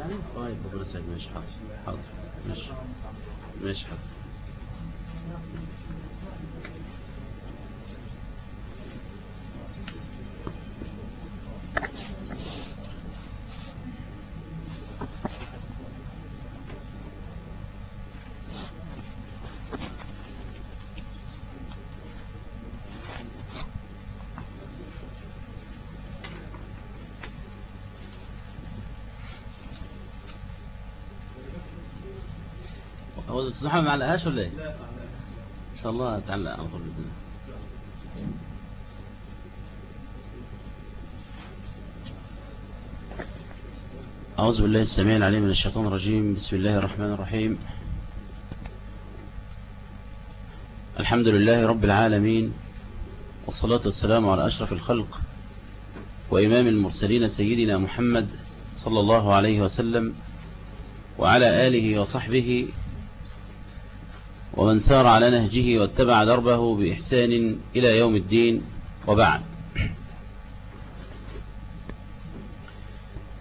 يعني؟ طيب ربنا يسعدك ماشي حاضر حاضر ماشي ماشي حاضر. محمد ما علقهاش ولا إيه؟ إن شاء الله طول بإذن الله. أعوذ بالله السميع العليم من الشيطان الرجيم. بسم الله الرحمن الرحيم. الحمد لله رب العالمين والصلاة والسلام على أشرف الخلق وإمام المرسلين سيدنا محمد صلى الله عليه وسلم وعلى آله وصحبه ومن سار على نهجه واتبع دربه بإحسان إلى يوم الدين وبعد.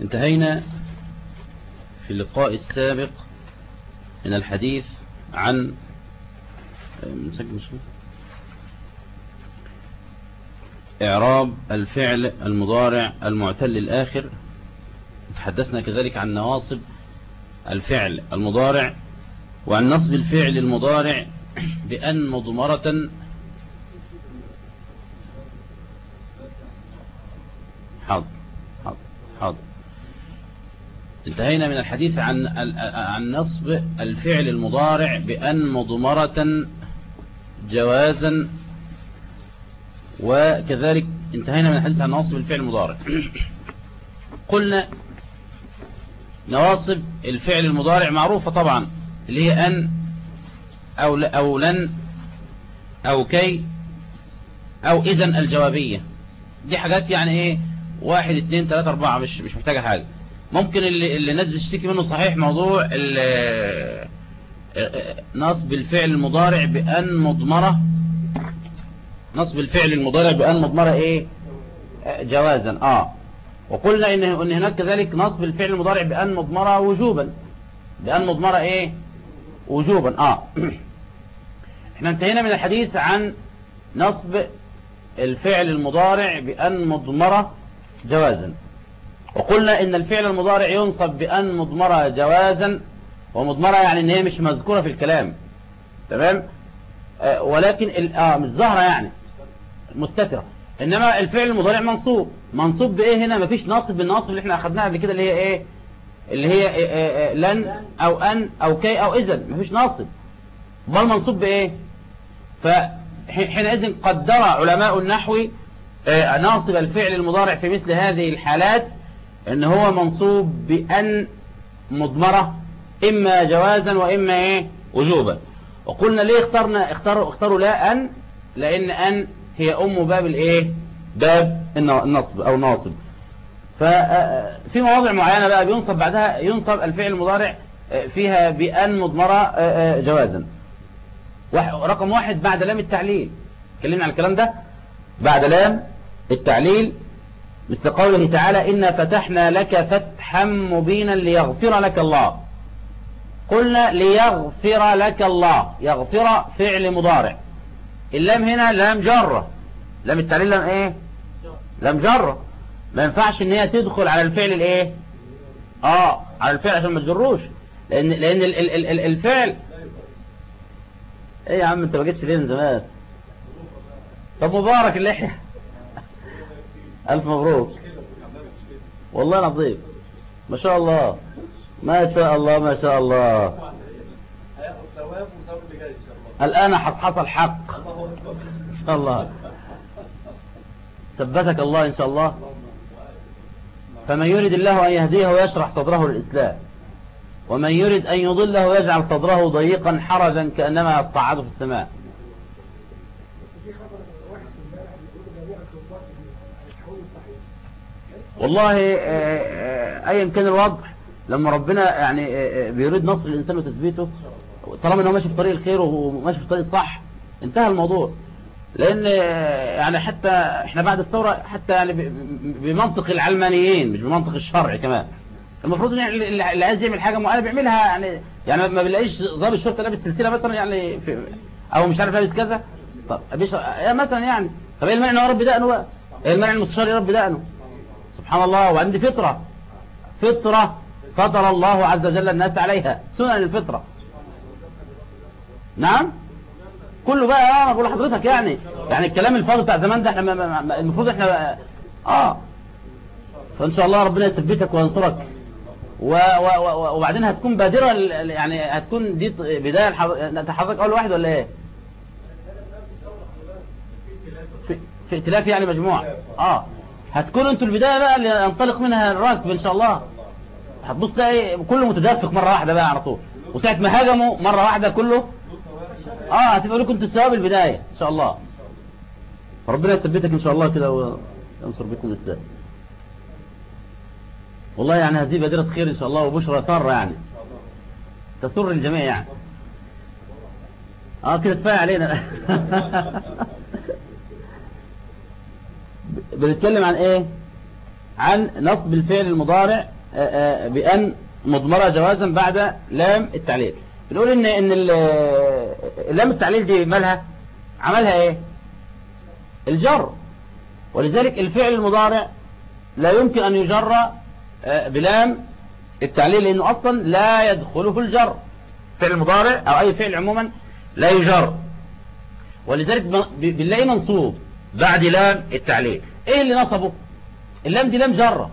انتهينا في اللقاء السابق من الحديث عن إعراب الفعل المضارع المعتل الآخر. تحدثنا كذلك عن نواصب الفعل المضارع وعن نصب الفعل المضارع بأن مضمرة حاضر حاضر حاضر. انتهينا من الحديث عن عن نصب الفعل المضارع بأن مضمرة جوازا وكذلك انتهينا من الحديث عن نواصب الفعل المضارع. قلنا نواصب الفعل المضارع معروفة طبعا. اللي هي أن أو, أو لن أو كي أو إذن الجوابية. دي حاجات يعني إيه؟ واحد اتنين تلاتة أربعة مش, مش محتاجة حاجة. ممكن اللي, اللي الناس بتشتكي منه صحيح موضوع نصب الفعل المضارع بأن مضمرة. نصب الفعل المضارع بأن مضمرة إيه؟ جوازا. آه. وقلنا إن, إن هناك كذلك نصب الفعل المضارع بأن مضمرة وجوبا. بأن مضمرة إيه؟ وجوبا. آه. إحنا انتهينا من الحديث عن نصب الفعل المضارع بأن مضمرة جوازا. وقلنا إن الفعل المضارع ينصب بأن مضمرة جوازا ومضمرة يعني إن هي مش مذكورة في الكلام. تمام؟ آه ولكن آه مش ظاهرة يعني. مستترة. إنما الفعل المضارع منصوب. منصوب بإيه هنا؟ مفيش ناصب بالناصب اللي إحنا اخدناها قبل كده اللي هي إيه؟ اللي هي إيه إيه لن أو أن أو كي أو إذن. مفيش ناصب. بل منصوب بإيه؟ فحينئذ قدر علماء النحو ناصب الفعل المضارع في مثل هذه الحالات إن هو منصوب بأن مضمرة إما جوازا وإما إيه؟ وجوبا. وقلنا ليه اخترنا اختاروا اختاروا لا أن؟ لأن أن هي أم باب الإيه؟ باب النصب أو ناصب. ففي مواضع معينة بقى بينصب بعدها ينصب الفعل المضارع فيها بأن مضمرة جوازا. رقم واحد بعد لام التعليل. اتكلمنا عن الكلام ده. بعد لام التعليل مثل قوله تعالى إنا فتحنا لك فتحا مبينا ليغفر لك الله. قلنا ليغفر لك الله. يغفر فعل مضارع. اللام هنا لام جرة لام التعليل لام إيه؟ لام جرة ما ينفعش إن هي تدخل على الفعل الإيه؟ آه على الفعل عشان ما تجروش لأن لأن ال ال ال ال الفعل. إيه يا عم أنت ما جيتش ليه من زمان؟ طب مبارك اللحيه ألف مبروك. والله العظيم. ما شاء الله. ما شاء الله ما شاء الله. الآن حصحص الحق. إن شاء الله. ثبتك الله إن شاء الله. فمن يريد الله أن يهديه يشرح صدره للإسلام ومن يريد أن يضله يجعل صدره ضيقا حرجا كأنما يصعد في السماء. والله أيا كان الوضع لما ربنا يعني بيريد نصر الإنسان وتثبيته طالما أنه ماشي في طريق الخير وماشي في طريق الصح انتهى الموضوع. لأن يعني حتى إحنا بعد الثورة حتى يعني بمنطق العلمانيين مش بمنطق الشرع كمان. المفروض إن اللي عايز يعمل حاجة معينة بيعملها يعني يعني ما بنلاقيش ضابط الشرطه لابس سلسلة مثلا يعني في أو مش عارف لابس كذا. طب يا مثلا يعني. طب إيه المانع إن هو يربي دقنه بقى؟ إيه المانع المستشار يربي دقنه؟ سبحان الله وعندي فطرة. فطرة فطر الله عز وجل الناس عليها. سنن الفطرة. نعم؟ كله بقى آه بقول لحضرتك يعني. يعني الكلام الفاضي بتاع زمان ده إحنا المفروض إحنا آه. فإن شاء الله ربنا يثبتك وينصرك. و و و وبعدين هتكون بادرة يعني هتكون دي بداية الحض- انت حضرتك أول واحد ولا إيه؟ في, ائتلاف يعني مجموعة آه. هتكون أنتوا البداية بقى اللي ينطلق منها الراكب إن شاء الله. هتبص تلاقي كله متدفق مرة واحدة بقى على طول. وساعة ما هجموا مرة واحدة كله آه هتبقى لكم أنتوا الثواب البداية إن شاء الله. فربنا يثبتك إن شاء الله كده وينصر بكم الاسلام والله يعني هذه بادرة خير إن شاء الله وبشرى سارة يعني. تسر الجميع يعني. آه كده كفاية علينا. بنتكلم عن إيه؟ عن نصب الفعل المضارع آه، آه، بأن مضمرة جوازا بعد لام التعليل. بنقول ان إن ال- لام التعليل دي مالها؟ عملها إيه؟ الجر. ولذلك الفعل المضارع لا يمكن أن يجر آه، بلام التعليل لأنه أصلا لا يدخل في الجر. فعل مضارع؟ أو أي فعل عموما لا يجر. ولذلك بنلاقي منصوب بعد لام التعليل. إيه اللي نصبه؟ اللام دي لام جره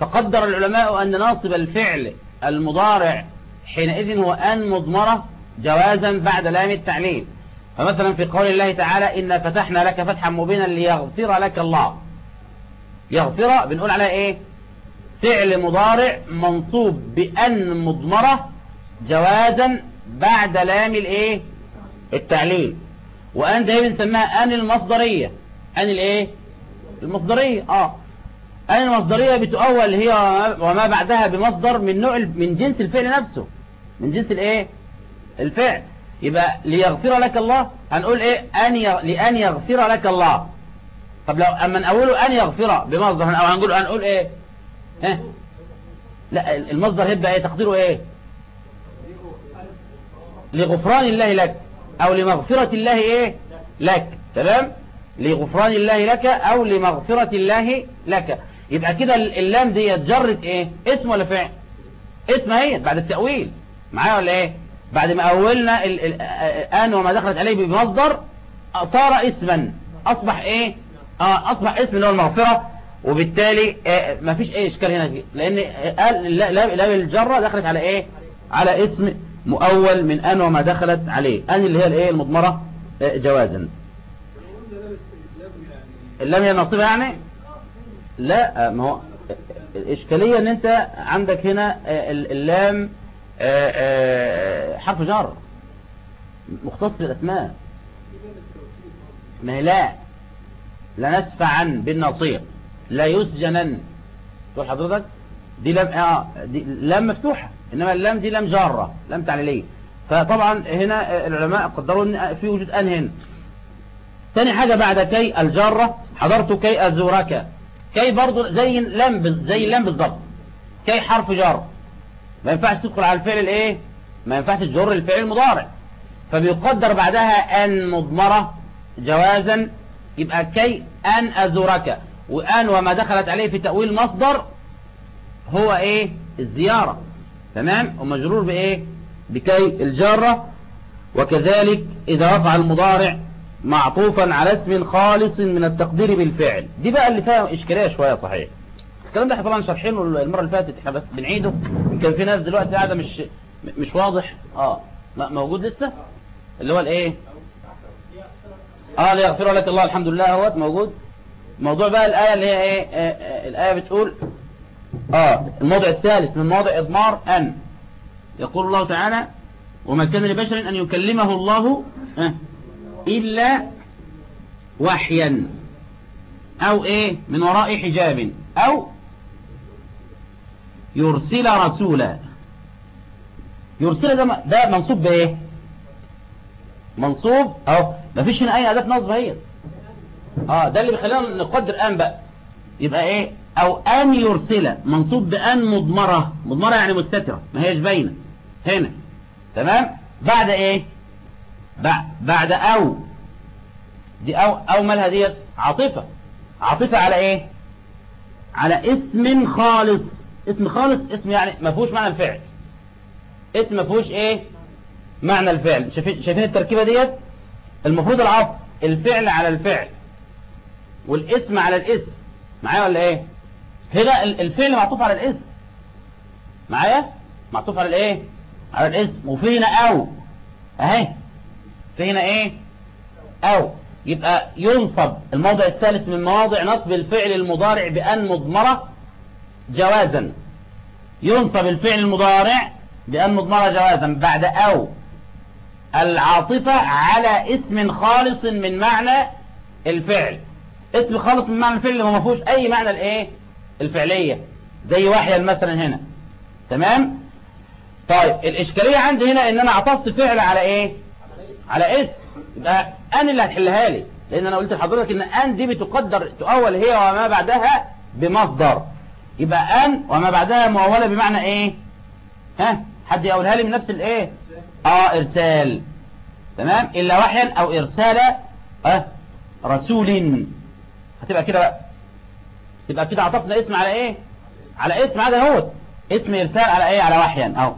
فقدر العلماء أن ناصب الفعل المضارع حينئذ هو أن مضمرة جوازا بعد لام التعليل فمثلا في قول الله تعالى إنا فتحنا لك فتحا مبينا ليغفر لك الله. يغفر بنقول عليها إيه؟ فعل مضارع منصوب بأن مضمرة جوازا بعد لام الإيه؟ التعليل وأن ده بنسميها أن المصدرية. أن الإيه؟ المصدرية. آه. أن المصدرية بتؤول هي وما بعدها بمصدر من نوع من جنس الفعل نفسه. من جنس الإيه؟ الفعل. يبقى ليغفر لك الله هنقول إيه؟ أن. لأن يغفر لك الله. طب لو أما نقوله أن يغفر بمصدر أو هنقول هنقول إيه؟ ها؟ لا المصدر هيبقى إيه؟ تقديره إيه؟ لغفران الله لك أو لمغفرة الله إيه؟ لك. تمام؟ لغفران الله لك أو لمغفرة الله لك. يبقى كده اللام دي جرت إيه؟ اسم ولا فعل؟ اسم هي بعد التأويل. معايا ولا إيه؟ بعد ما أولنا ال ال آن وما دخلت عليه بمصدر صار اسما. أصبح إيه؟ آه أصبح اسم اللي هو المغفرة. وبالتالي آه ما فيش أي إشكال هنا. لأن قال لا لا لا الجرة دخلت على إيه؟ على اسم مؤول من آن وما دخلت عليه. آن اللي هي الايه المضمرة؟ آه جوازا. اللام هي نصيبها يعني؟ لا ما هو الإشكالية إن أنت عندك هنا اللام حرف جر مختص بالأسماء. ما هي لا. لا نسفعا بالناصية ليسجنن تقول حضرتك؟ دي لام آه دي لام مفتوحة إنما اللام دي لام جارة لام تعليلية. فطبعا هنا العلماء قدروا إن في وجود أن هنا. تاني حاجة بعد كي الجارة حضرت كي أزورك كي برضو زي اللا زي اللام بالظبط كي حرف جر ما ينفعش تدخل على الفعل الايه؟ ما ينفعش تجر الفعل المضارع. فبيقدر بعدها أن مضمرة جوازا. يبقى كي أن أزورك. وأن وما دخلت عليه في تأويل مصدر هو إيه؟ الزيارة. تمام؟ ومجرور بإيه؟ بكي الجارة. وكذلك إذا رفع المضارع معطوفا على اسم خالص من التقدير بالفعل. دي بقى اللي فيها إشكالية شوية صحيح. الكلام ده إحنا طبعا شارحينه المرة اللي فاتت إحنا بس بنعيده. يمكن في ناس دلوقتي قاعدة مش مش واضح. آه. موجود لسه؟ اللي هو الإيه؟ آه ليغفر لك الله الحمد لله أهوت موجود. موضوع بقى الآية اللي هي إيه؟ آه آه الآية بتقول آه الموضع الثالث من مواضع إضمار أن. يقول الله تعالى وما كان لبشر أن يكلمه الله آه. إلا وحيا. أو إيه؟ من وراء حجاب. أو يرسل رسولا. يرسل ده, ده منصوب بإيه؟ منصوب أو ما فيش هنا أي أداة نصب هي. آه ده اللي بيخلينا نقدر الآن بقى. يبقى إيه؟ أو آن يرسل. منصوب بآن مضمرة. مضمرة يعني مستترة. ما هيش باينة. هنا. تمام؟ بعد إيه؟ بعد, أو. دي أو أو مالها ديت؟ عاطفة. عاطفة على إيه؟ على اسم خالص. اسم خالص اسم يعني ما فيهوش معنى الفعل. اسم ما فيهوش إيه؟ معنى الفعل. شايفين شايفين التركيبة ديت؟ المفروض العطف الفعل على الفعل. والاسم على الاسم. معايا ولا إيه؟ هنا الفعل معطوف على الاسم. معايا؟ معطوف على الإيه؟ على الاسم. وفي هنا أو. أهي. في هنا إيه؟ أو يبقى ينصب الموضع الثالث من مواضع نصب الفعل المضارع بأن مضمرة جوازا. ينصب الفعل المضارع بأن مضمرة جوازا بعد أو. العاطفة على اسم خالص من معنى الفعل. اسم خالص من معنى الفعل ما فيهوش أي معنى الإيه؟ الفعلية. زي وحيا مثلا هنا. تمام؟ طيب الإشكالية عندي هنا إن أنا عطفت فعل على إيه؟ على اسم يبقى ان اللي هتحلها لي. لأن أنا قلت لحضرتك إن أن دي بتقدر تؤول هي وما بعدها بمصدر. يبقى أن وما بعدها مؤولة بمعنى إيه؟ ها؟ حد يقولها لي من نفس الإيه؟ آه إرسال. تمام؟ إلا وحيا أو إرسال آه رسول. هتبقى كده بقى. تبقى كده عطفنا اسم على إيه؟ على اسم هذا هو. اسم إرسال على إيه؟ على وحيا. أهو.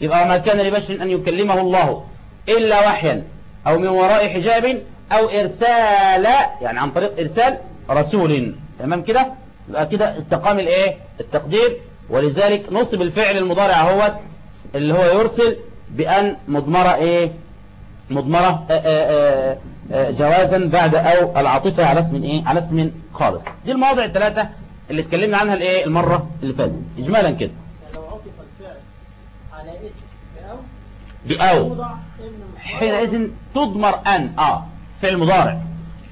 يبقى ما كان لبشر أن يكلمه الله. إلا وحيا أو من وراء حجاب أو إرسال يعني عن طريق إرسال رسول. تمام كده؟ يبقى كده استقام الإيه؟ التقدير. ولذلك نصب الفعل المضارع هو اللي هو يرسل بأن مضمرة إيه؟ مضمرة آآ آآ آآ جوازا بعد أو العاطفة على اسم إيه؟ على اسم خالص. دي المواضع الثلاثة اللي اتكلمنا عنها الإيه؟ المرة اللي فاتت. اجمالا كده. لو عطف الفعل على اسم بأو؟ بأو. إن حينئذ تضمر أن آه فعل مضارع.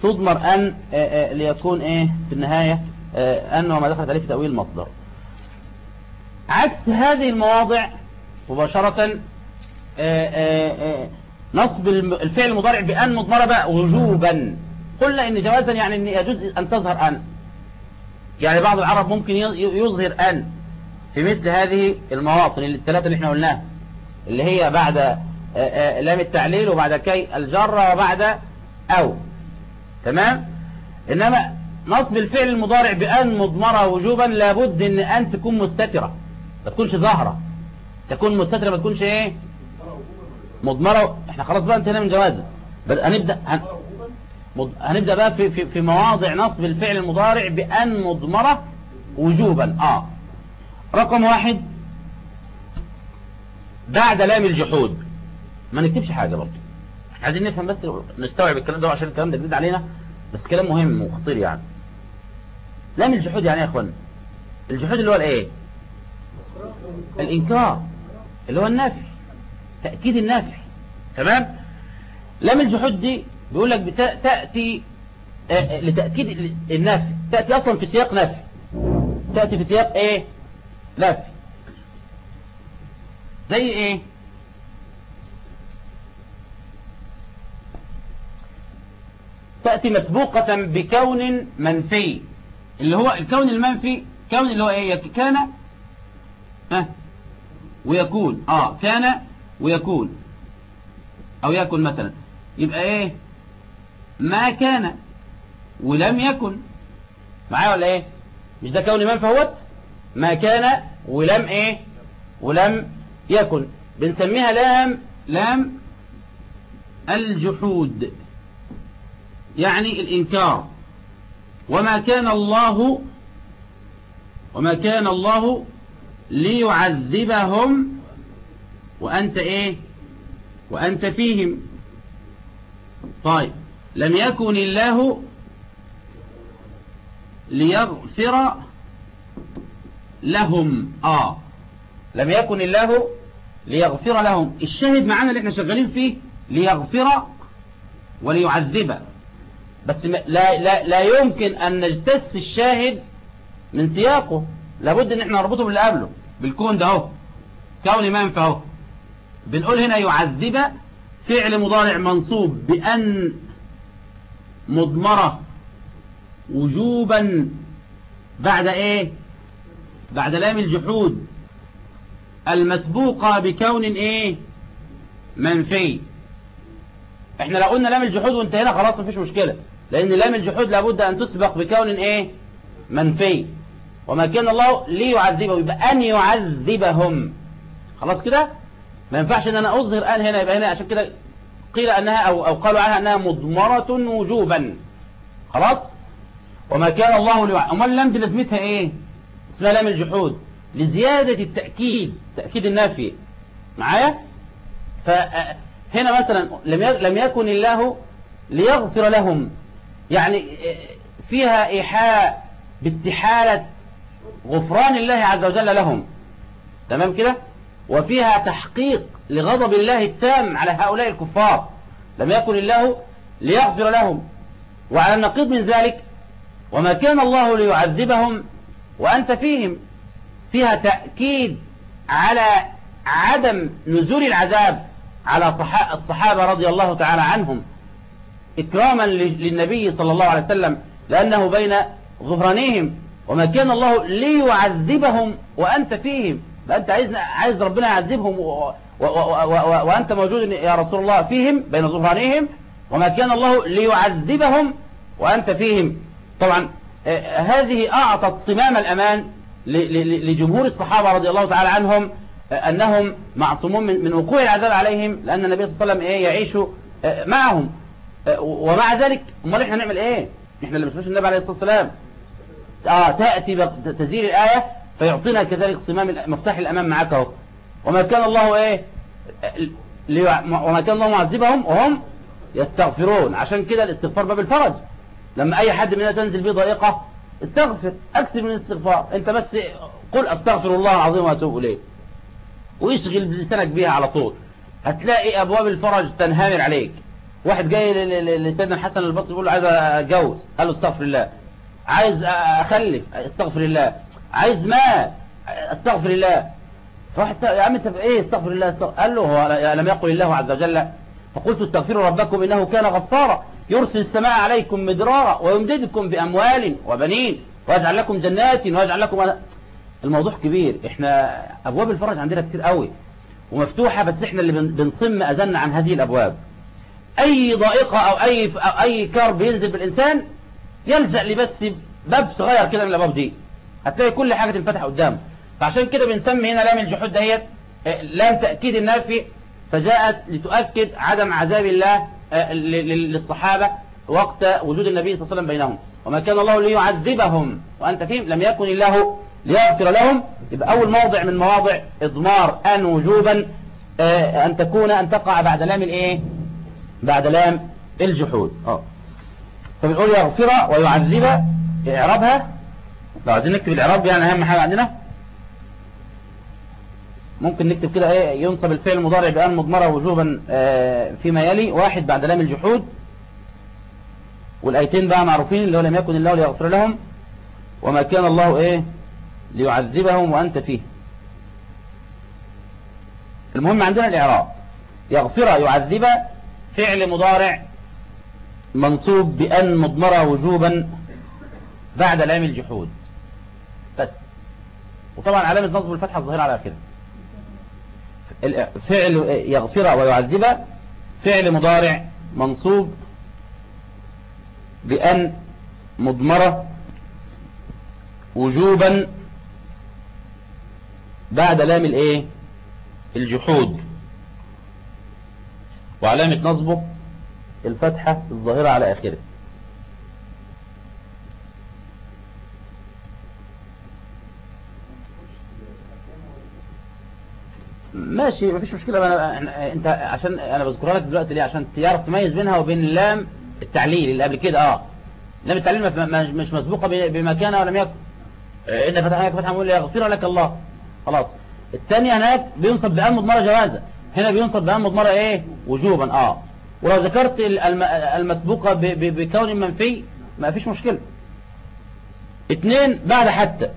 تضمر أن آه آه ليكون إيه؟ في النهاية آه أن وما دخلت عليه في تأويل المصدر. عكس هذه المواضع مباشرة نصب الفعل المضارع بأن مضمرة بقى وجوبا. قلنا إن جوازا يعني إن يجوز أن تظهر أن. يعني بعض العرب ممكن يظهر أن في مثل هذه المواطن الثلاثة اللي إحنا قلناها اللي هي بعد لام التعليل وبعد كي الجر وبعد أو. تمام؟ إنما نصب الفعل المضارع بأن مضمرة وجوبا لابد إن أن تكون مستترة. ما تكونش ظاهرة. تكون مستترة ما تكونش إيه؟ مضمرة. إحنا خلاص بقى انتهينا من جوازة. بل هنبدأ هن... هنبدأ بقى في, في, في مواضع نصب الفعل المضارع بأن مضمرة وجوبا. آه. رقم واحد. بعد لام الجحود. ما نكتبش حاجة برضه. عايزين نفهم بس نستوعب الكلام ده عشان الكلام ده جديد علينا بس كلام مهم وخطير يعني. لام الجحود يعني يا اخوانا الجحود اللي هو الإيه؟ الإنكار اللي هو النفي تأكيد النفي. تمام؟ لام الجحود دي بيقول لك تأتي آه، آه، لتأكيد النفي. تأتي أصلا في سياق نفي. تأتي في سياق إيه؟ نفي. زي إيه؟ تأتي مسبوقة بكون منفي. اللي هو الكون المنفي كون اللي هو إيه؟ كان ها؟ ويكون. آه كان ويكون. أو يكن مثلا. يبقى إيه؟ ما كان ولم يكن. معايا ولا إيه؟ مش ده كون منفي أهوت؟ ما كان ولم إيه؟ ولم يكن. بنسميها لام لام الجحود. يعني الإنكار. وما كان الله وما كان الله ليعذبهم وأنت إيه؟ وأنت فيهم. طيب لم يكن الله ليغفر لهم. آه لم يكن الله ليغفر لهم. الشاهد معانا اللي إحنا شغالين فيه ليغفر وليعذب بس ما- لا, لا, لا يمكن أن نجتث الشاهد من سياقه. لابد إن إحنا نربطه باللي قبله بالكون ده أهو كون منفى أهو. بنقول هنا يعذب فعل مضارع منصوب بأن مضمرة وجوبا بعد إيه؟ بعد لام الجحود المسبوقة بكون إيه؟ منفي. إحنا لو قلنا لام الجحود وانتهينا خلاص مفيش مشكلة. لأن لام الجحود لابد أن تسبق بكون إيه؟ منفي. وما كان الله ليعذبه يبقى أن يعذبهم. خلاص كده؟ ما ينفعش إن أنا أظهر ان هنا يبقى هنا عشان كده قيل أنها أو, أو قالوا عنها أنها مضمرة وجوبا. خلاص؟ وما كان الله ليعذبهم اللام دي لازمتها إيه؟ اسمها لام الجحود. لزيادة التأكيد تأكيد النافي معايا؟ فهنا مثلا لم يكن الله ليغفر لهم. يعني فيها إيحاء باستحالة غفران الله عز وجل لهم. تمام كده؟ وفيها تحقيق لغضب الله التام على هؤلاء الكفار. لم يكن الله ليغفر لهم. وعلى النقيض من ذلك وما كان الله ليعذبهم وأنت فيهم. فيها تأكيد على عدم نزول العذاب على الصحابة رضي الله تعالى عنهم. إكراما للنبي صلى الله عليه وسلم لأنه بين غفرانهم وما كان الله ليعذبهم وأنت فيهم. فأنت عايز, عايز ربنا يعذبهم وأنت موجود يا رسول الله فيهم بين غفرانهم وما كان الله ليعذبهم وأنت فيهم. طبعا هذه أعطت صمام الأمان لجمهور الصحابة رضي الله تعالى عنهم أنهم معصومون من وقوع العذاب عليهم لأن النبي صلى الله عليه وسلم إيه يعيش معهم. ومع ذلك أمال إحنا نعمل إيه؟ إحنا اللي مش النبي عليه الصلاة والسلام. آه تأتي تزيل الآية فيعطينا كذلك صمام مفتاح الأمام معاك أهو. وما كان الله إيه؟ وما كان الله معذبهم وهم يستغفرون. عشان كده الاستغفار باب الفرج. لما أي حد مننا تنزل به ضائقة استغفر أكثر من الاستغفار. أنت بس قل أستغفر الله العظيم وأتوب إليه. ويشغل لسانك بيها على طول. هتلاقي أبواب الفرج تنهمر عليك. واحد جاي لسيدنا الحسن البصري يقول له عايز أتجوز. قال له استغفر الله. عايز أخلف. استغفر الله. عايز مال. استغفر الله. فواحد يا عم انت إيه؟ استغفر الله. استغفر قال له هو لم يقل الله عز وجل. فقلت استغفروا ربكم إنه كان غفارا. يرسل السماء عليكم مدرارا ويمددكم بأموال وبنين ويجعل لكم جنات ويجعل لكم الموضوع كبير. إحنا أبواب الفرج عندنا كتير قوي ومفتوحة بس إحنا اللي بنصم اذنا عن هذه الأبواب. أي ضائقة أو أي أو أي كرب ينزل بالانسان يلجأ لبس باب صغير كده من الأبواب دي. هتلاقي كل حاجة تنفتح قدامه. فعشان كده بنسمي هنا لام الجحود دهيت لام تأكيد النافي فجاءت لتؤكد عدم عذاب الله للصحابة وقت وجود النبي صلى الله عليه وسلم بينهم. وما كان الله ليعذبهم وأنت فيهم لم يكن الله ليغفر لهم. يبقى أول موضع من مواضع إضمار أن وجوبا أن تكون أن تقع بعد لام الإيه؟ بعد لام الجحود. آه فبنقول يغفر ويعذب إعرابها. لو عايزين نكتب الإعراب يعني أهم حاجة عندنا. ممكن نكتب كده إيه ينصب الفعل المضارع بأن مضمرة وجوبا فيما يلي. واحد بعد لام الجحود. والآيتين بقى معروفين اللي هو لم يكن الله ليغفر لهم. وما كان الله إيه ليعذبهم وأنت فيه. المهم عندنا الإعراب. يغفر يعذب فعل مضارع منصوب بأن مضمرة وجوبا بعد لام الجحود. بس. وطبعا علامة نصب الفتحة الظاهرة على كده فعل يغفر ويعذب فعل مضارع منصوب بأن مضمرة وجوبا بعد لام الإيه؟ الجحود. وعلامة نصبه الفتحة الظاهرة على آخره ماشي مفيش مشكلة. أنا أنت عشان أنا بذكرها لك دلوقتي ليه؟ عشان تعرف تميز بينها وبين اللام التعليل اللي قبل كده. آه. لام التعليل مش مسبوقة بمكانها ولم يكن. إن فتحناك فتحا مقول يغفر لك الله. خلاص. الثانية هناك بينصب بأن مضمرة جوازة. هنا بينصب بأن مضمرة إيه؟ وجوبا آه. ولو ذكرت المسبوقة بكون منفي ما فيش مشكلة. اثنين بعد حتى.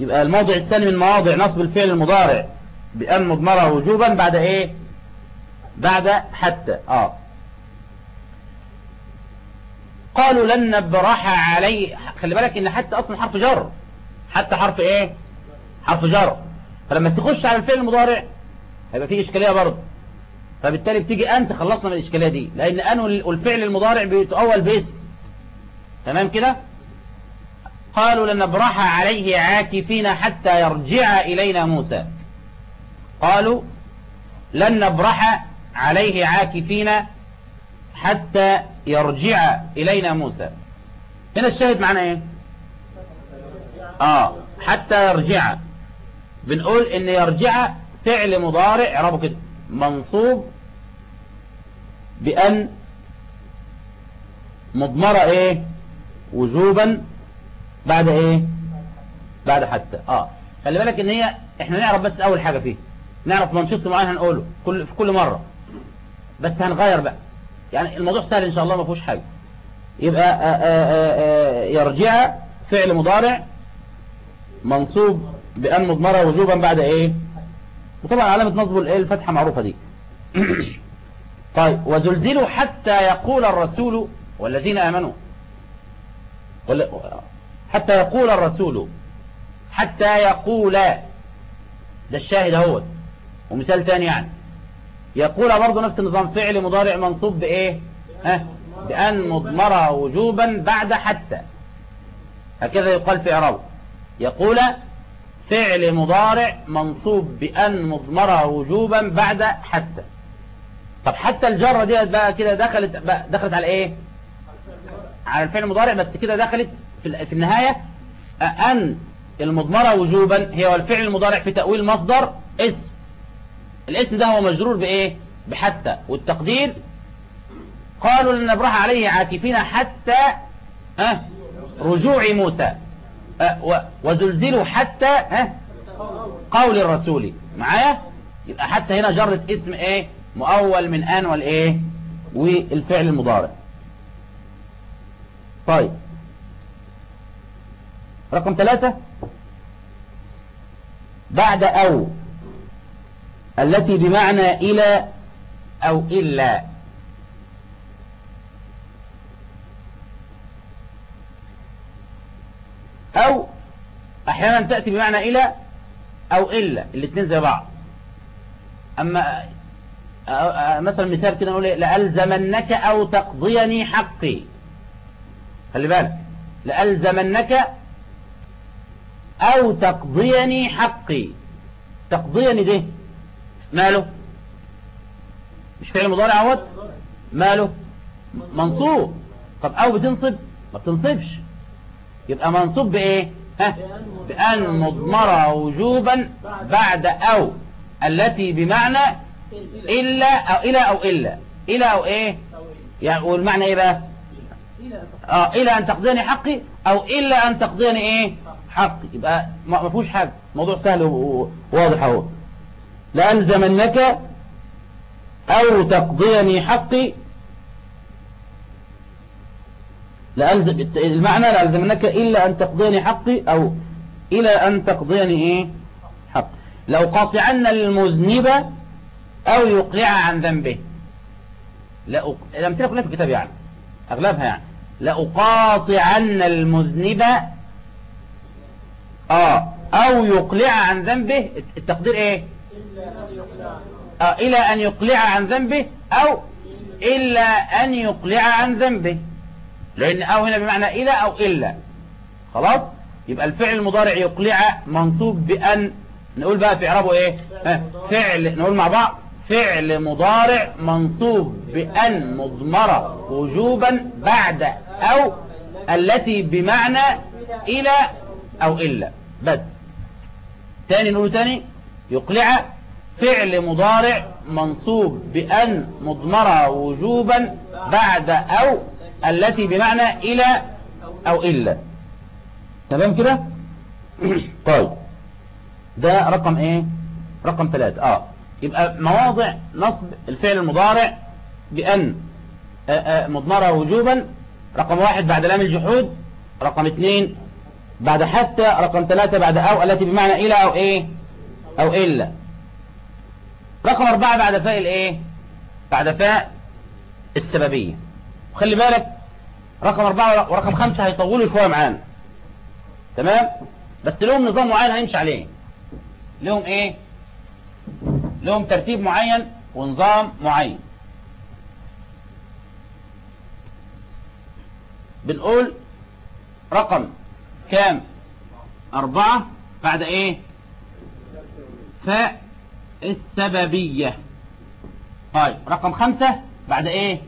يبقى الموضع الثاني من مواضع نصب الفعل المضارع بأن مضمرة وجوبا بعد إيه؟ بعد حتى آه. قالوا لن نبرح عليه خلي بالك إن حتى أصلا حرف جر. حتى حرف إيه؟ حرف جر. فلما تخش على الفعل المضارع هيبقى فيه إشكالية برضه. فبالتالي بتيجي ان تخلصنا من الإشكالية دي. لأن أن والفعل المضارع بيتأول باسم تمام كده؟ قالوا لنبرح عليه عاكفين حتى يرجع إلينا موسى. قالوا لن نبرح عليه عاكفين حتى يرجع إلينا موسى. هنا الشاهد معنا إيه؟ آه حتى يرجع. بنقول إن يرجع فعل مضارع اعربه كده منصوب بأن مضمرة إيه؟ وجوبا بعد إيه؟ بعد حتى. آه. خلي بالك إن هي إحنا نعرف بس أول حاجة فيه نعرف منشط معين هنقوله كل في كل مرة. بس هنغير بقى. يعني الموضوع سهل إن شاء الله ما فيهوش حاجة. يبقى آآ آآ يرجع فعل مضارع منصوب بأن مضمرة وجوبا بعد إيه؟ وطبعا علامة نصبه الإيه؟ الفتحة معروفة دي. طيب وزلزلوا حتى يقول الرسول والذين آمنوا. حتى يقول الرسول حتى يقول. ده الشاهد اهو ومثال تاني يعني. يقول برضه نفس النظام فعل مضارع منصوب بإيه؟ ها؟ بأن مضمرة وجوبا بعد حتى. هكذا يقال في إعرابه يقول فعل مضارع منصوب بأن مضمرة وجوبا بعد حتى. طب حتى الجرة دي بقى كده دخلت بقى دخلت على إيه؟ على الفعل المضارع بس كده دخلت في النهاية. أن المضمرة وجوبا هي والفعل المضارع في تأويل مصدر اسم. الاسم ده هو مجرور بإيه؟ بحتى. والتقدير قالوا لن نبرح عليه عاكفين حتى رجوع موسى. وزلزلوا حتى أه قول الرسول. معايا؟ يبقى حتى هنا جرت اسم إيه؟ مؤول من آن والايه والفعل المضارع. طيب. رقم ثلاثة. بعد أو. التي بمعنى إلى أو إلا أو أحيانا تأتي بمعنى إلى أو إلا الاثنين زي بعض. أما مثلا مثال كده نقول لألزمنك أو تقضيني حقي. خلي بالك. لألزمنك أو تقضيني حقي. تقضيني ده ماله؟ مش فعل مضارع أهوت؟ ماله؟ منصوب. طب أو بتنصب؟ ما بتنصبش. يبقى منصوب بإيه؟ بأن مضمرة وجوبا بعد أو التي بمعنى إلا أو إلى أو إلا. إلى أو إيه؟ يعني والمعنى إيه بقى؟ آه إلى أن تقضيني حقي أو إلا أن تقضيني إيه؟ حقي. يبقى ما فيهوش حاجة. موضوع سهل وواضح أهو. لألزمنك أو تقضيني حقي لألزم المعنى لألزمنك إلا أن تقضيني حقي أو إلى أن تقضيني إيه؟ حقي لو قاطعن المذنب أو يقلع عن ذنبه. الأمثلة كلها في الكتاب يعني. أغلبها يعني. لأقاطعن المذنب آه أو يقلع عن ذنبه. التقدير إيه؟ آه إلى أن يقلع عن ذنبه أو إلا أن يقلع عن ذنبه. لأن أو هنا بمعنى إلى أو إلا. خلاص؟ يبقى الفعل المضارع يقلع منصوب بأن. نقول بقى في إعرابه إيه؟ فعل. نقول مع بعض فعل مضارع منصوب بأن مضمرة وجوبا بعد أو التي بمعنى إلى أو إلا. بس. تاني نقول تاني؟ يقلع فعل مضارع منصوب بأن مضمرة وجوبا بعد أو التي بمعنى إلى أو إلا. تمام كده؟ طيب. ده رقم إيه؟ رقم ثلاثة. آه. يبقى مواضع نصب الفعل المضارع بأن آآ آآ مضمرة وجوبا. رقم واحد بعد لام الجحود. رقم اثنين بعد حتى. رقم ثلاثة بعد أو التي بمعنى إلى أو إيه؟ أو إلا. رقم أربعة بعد فاء الإيه؟ بعد فاء السببية. وخلي بالك رقم أربعة ورقم خمسة هيطولوا شوية معانا. تمام؟ بس لهم نظام معين هنمشي عليه. لهم إيه؟ لهم ترتيب معين ونظام معين. بنقول رقم كام؟ أربعة بعد إيه؟ فاء السببية. طيب رقم خمسة بعد إيه؟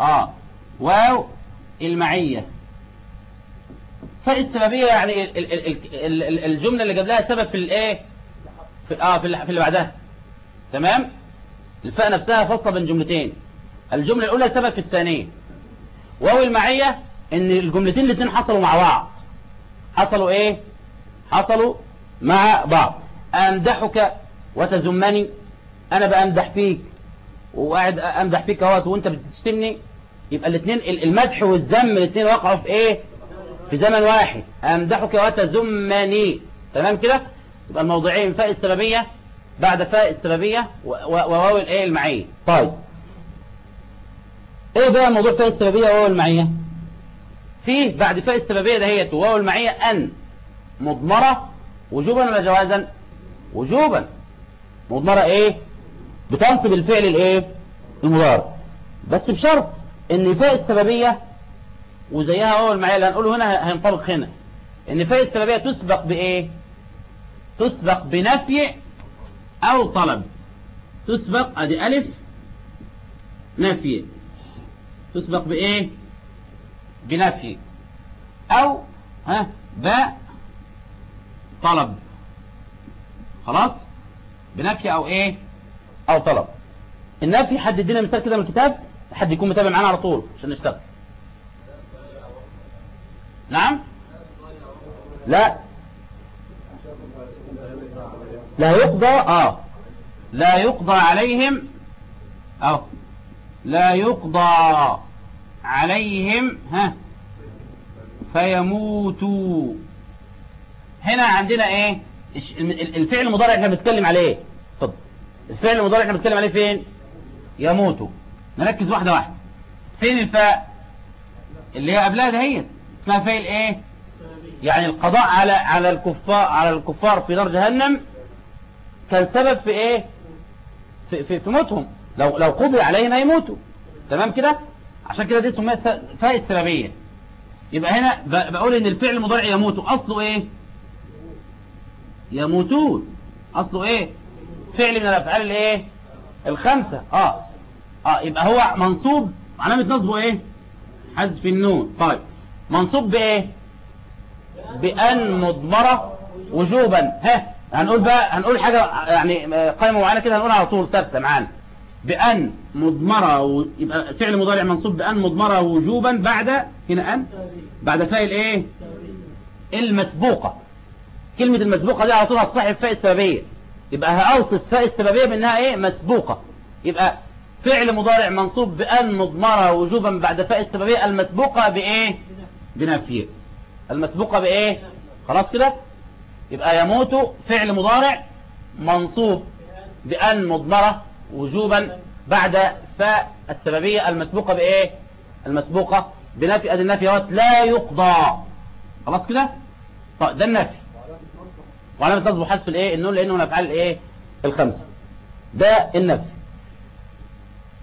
آه. واو. المعية. فاء السببية يعني ال- ال- ال- ال- ال- الجملة اللي جاب لها سبب في الإيه؟ في آه في اللي- بعدها. تمام؟ الفاء نفسها فاصلة بين جملتين. الجملة الأولى سبب في الثانية. واو المعية إن الجملتين الاثنين حصلوا مع بعض. حصلوا إيه؟ حصلوا مع بعض. أمدحك وتذمني أنا بأمدح فيك. وقاعد امدح فيك اهوت وانت بتشتمني يبقى الاثنين المدح والذم الاثنين وقعوا في إيه؟ في زمن واحد. أمدحك وتذمني تمام كده؟ يبقى الموضوعين فاء السببية بعد فاء السببية وواو الايه المعية. طيب. إيه بقى موضوع فاء السببية وواو المعية؟ فيه بعد فاء السببية دهيت وواو المعية أن. مضمرة. وجوبا ولا جوازا؟ وجوبا. مضمرة إيه؟ بتنصب الفعل الايه؟ المضارع. بس بشرط إن فاء السببية وزيها واو المعية اللي هنقوله هنا هينطبق هنا. إن فاء السببية تسبق بإيه؟ تسبق بنفي أو طلب. تسبق أدي ألف نفي. تسبق بإيه؟ بنفي. أو ها باء طلب. خلاص؟ بنفي أو إيه؟ أو طلب. النفي حد يدينا مثال كده من الكتاب حد يكون متابع معانا على طول عشان نشتغل. نعم؟ لا. لا يقضى آه. لا يقضى عليهم آه. لا يقضى عليهم ها. فيموتوا. هنا عندنا إيه؟ الفعل المضارع إحنا بنتكلم عليه. الفعل المضارع إحنا بنتكلم عليه فين؟ يموتوا نركز واحدة واحدة. فين الفاء؟ اللي هي قبلها دهيت. اسمها فاء الايه يعني القضاء على على الكفار على الكفار في نار جهنم كان سبب في إيه؟ في, في, في موتهم لو لو قضي عليهم هيموتوا تمام كده؟ عشان كده دي سميت فاء السببية. يبقى هنا بقول إن الفعل المضارع يموت أصله إيه؟ يموتون. أصله إيه؟ فعل من الأفعال الايه؟ الخمسة. آه. آه يبقى هو منصوب علامه نصبه إيه؟ حذف النون. طيب. منصوب بإيه؟ بأن مضمرة وجوبا. ها هنقول بقى هنقول حاجة يعني قائمة معينة كده هنقول على طول ثابتة معانا. بأن مضمرة و... يبقى فعل مضارع منصوب بأن مضمرة وجوبا بعد هنا أن؟ بعد فاء الايه المسبوقة. كلمة المسبوقة دي على طول هتصحب فاء السببية. يبقى هأوصف فاء السببية بأنها إيه؟ مسبوقة. يبقى فعل مضارع منصوب بأن مضمرة وجوبا بعد فاء السببية المسبوقة بإيه؟ بنفيه المسبوقة بإيه؟ خلاص كده؟ يبقى يموت فعل مضارع منصوب بأن مضمرة وجوبا بعد فاء السببية المسبوقة بإيه؟ المسبوقة. بنفي أدي النفي لا يقضى. خلاص كده؟ طيب ده النفي. وعلامة نصب حذف الايه؟ النون لأنه من أفعال الايه؟ الخمسة. ده النفي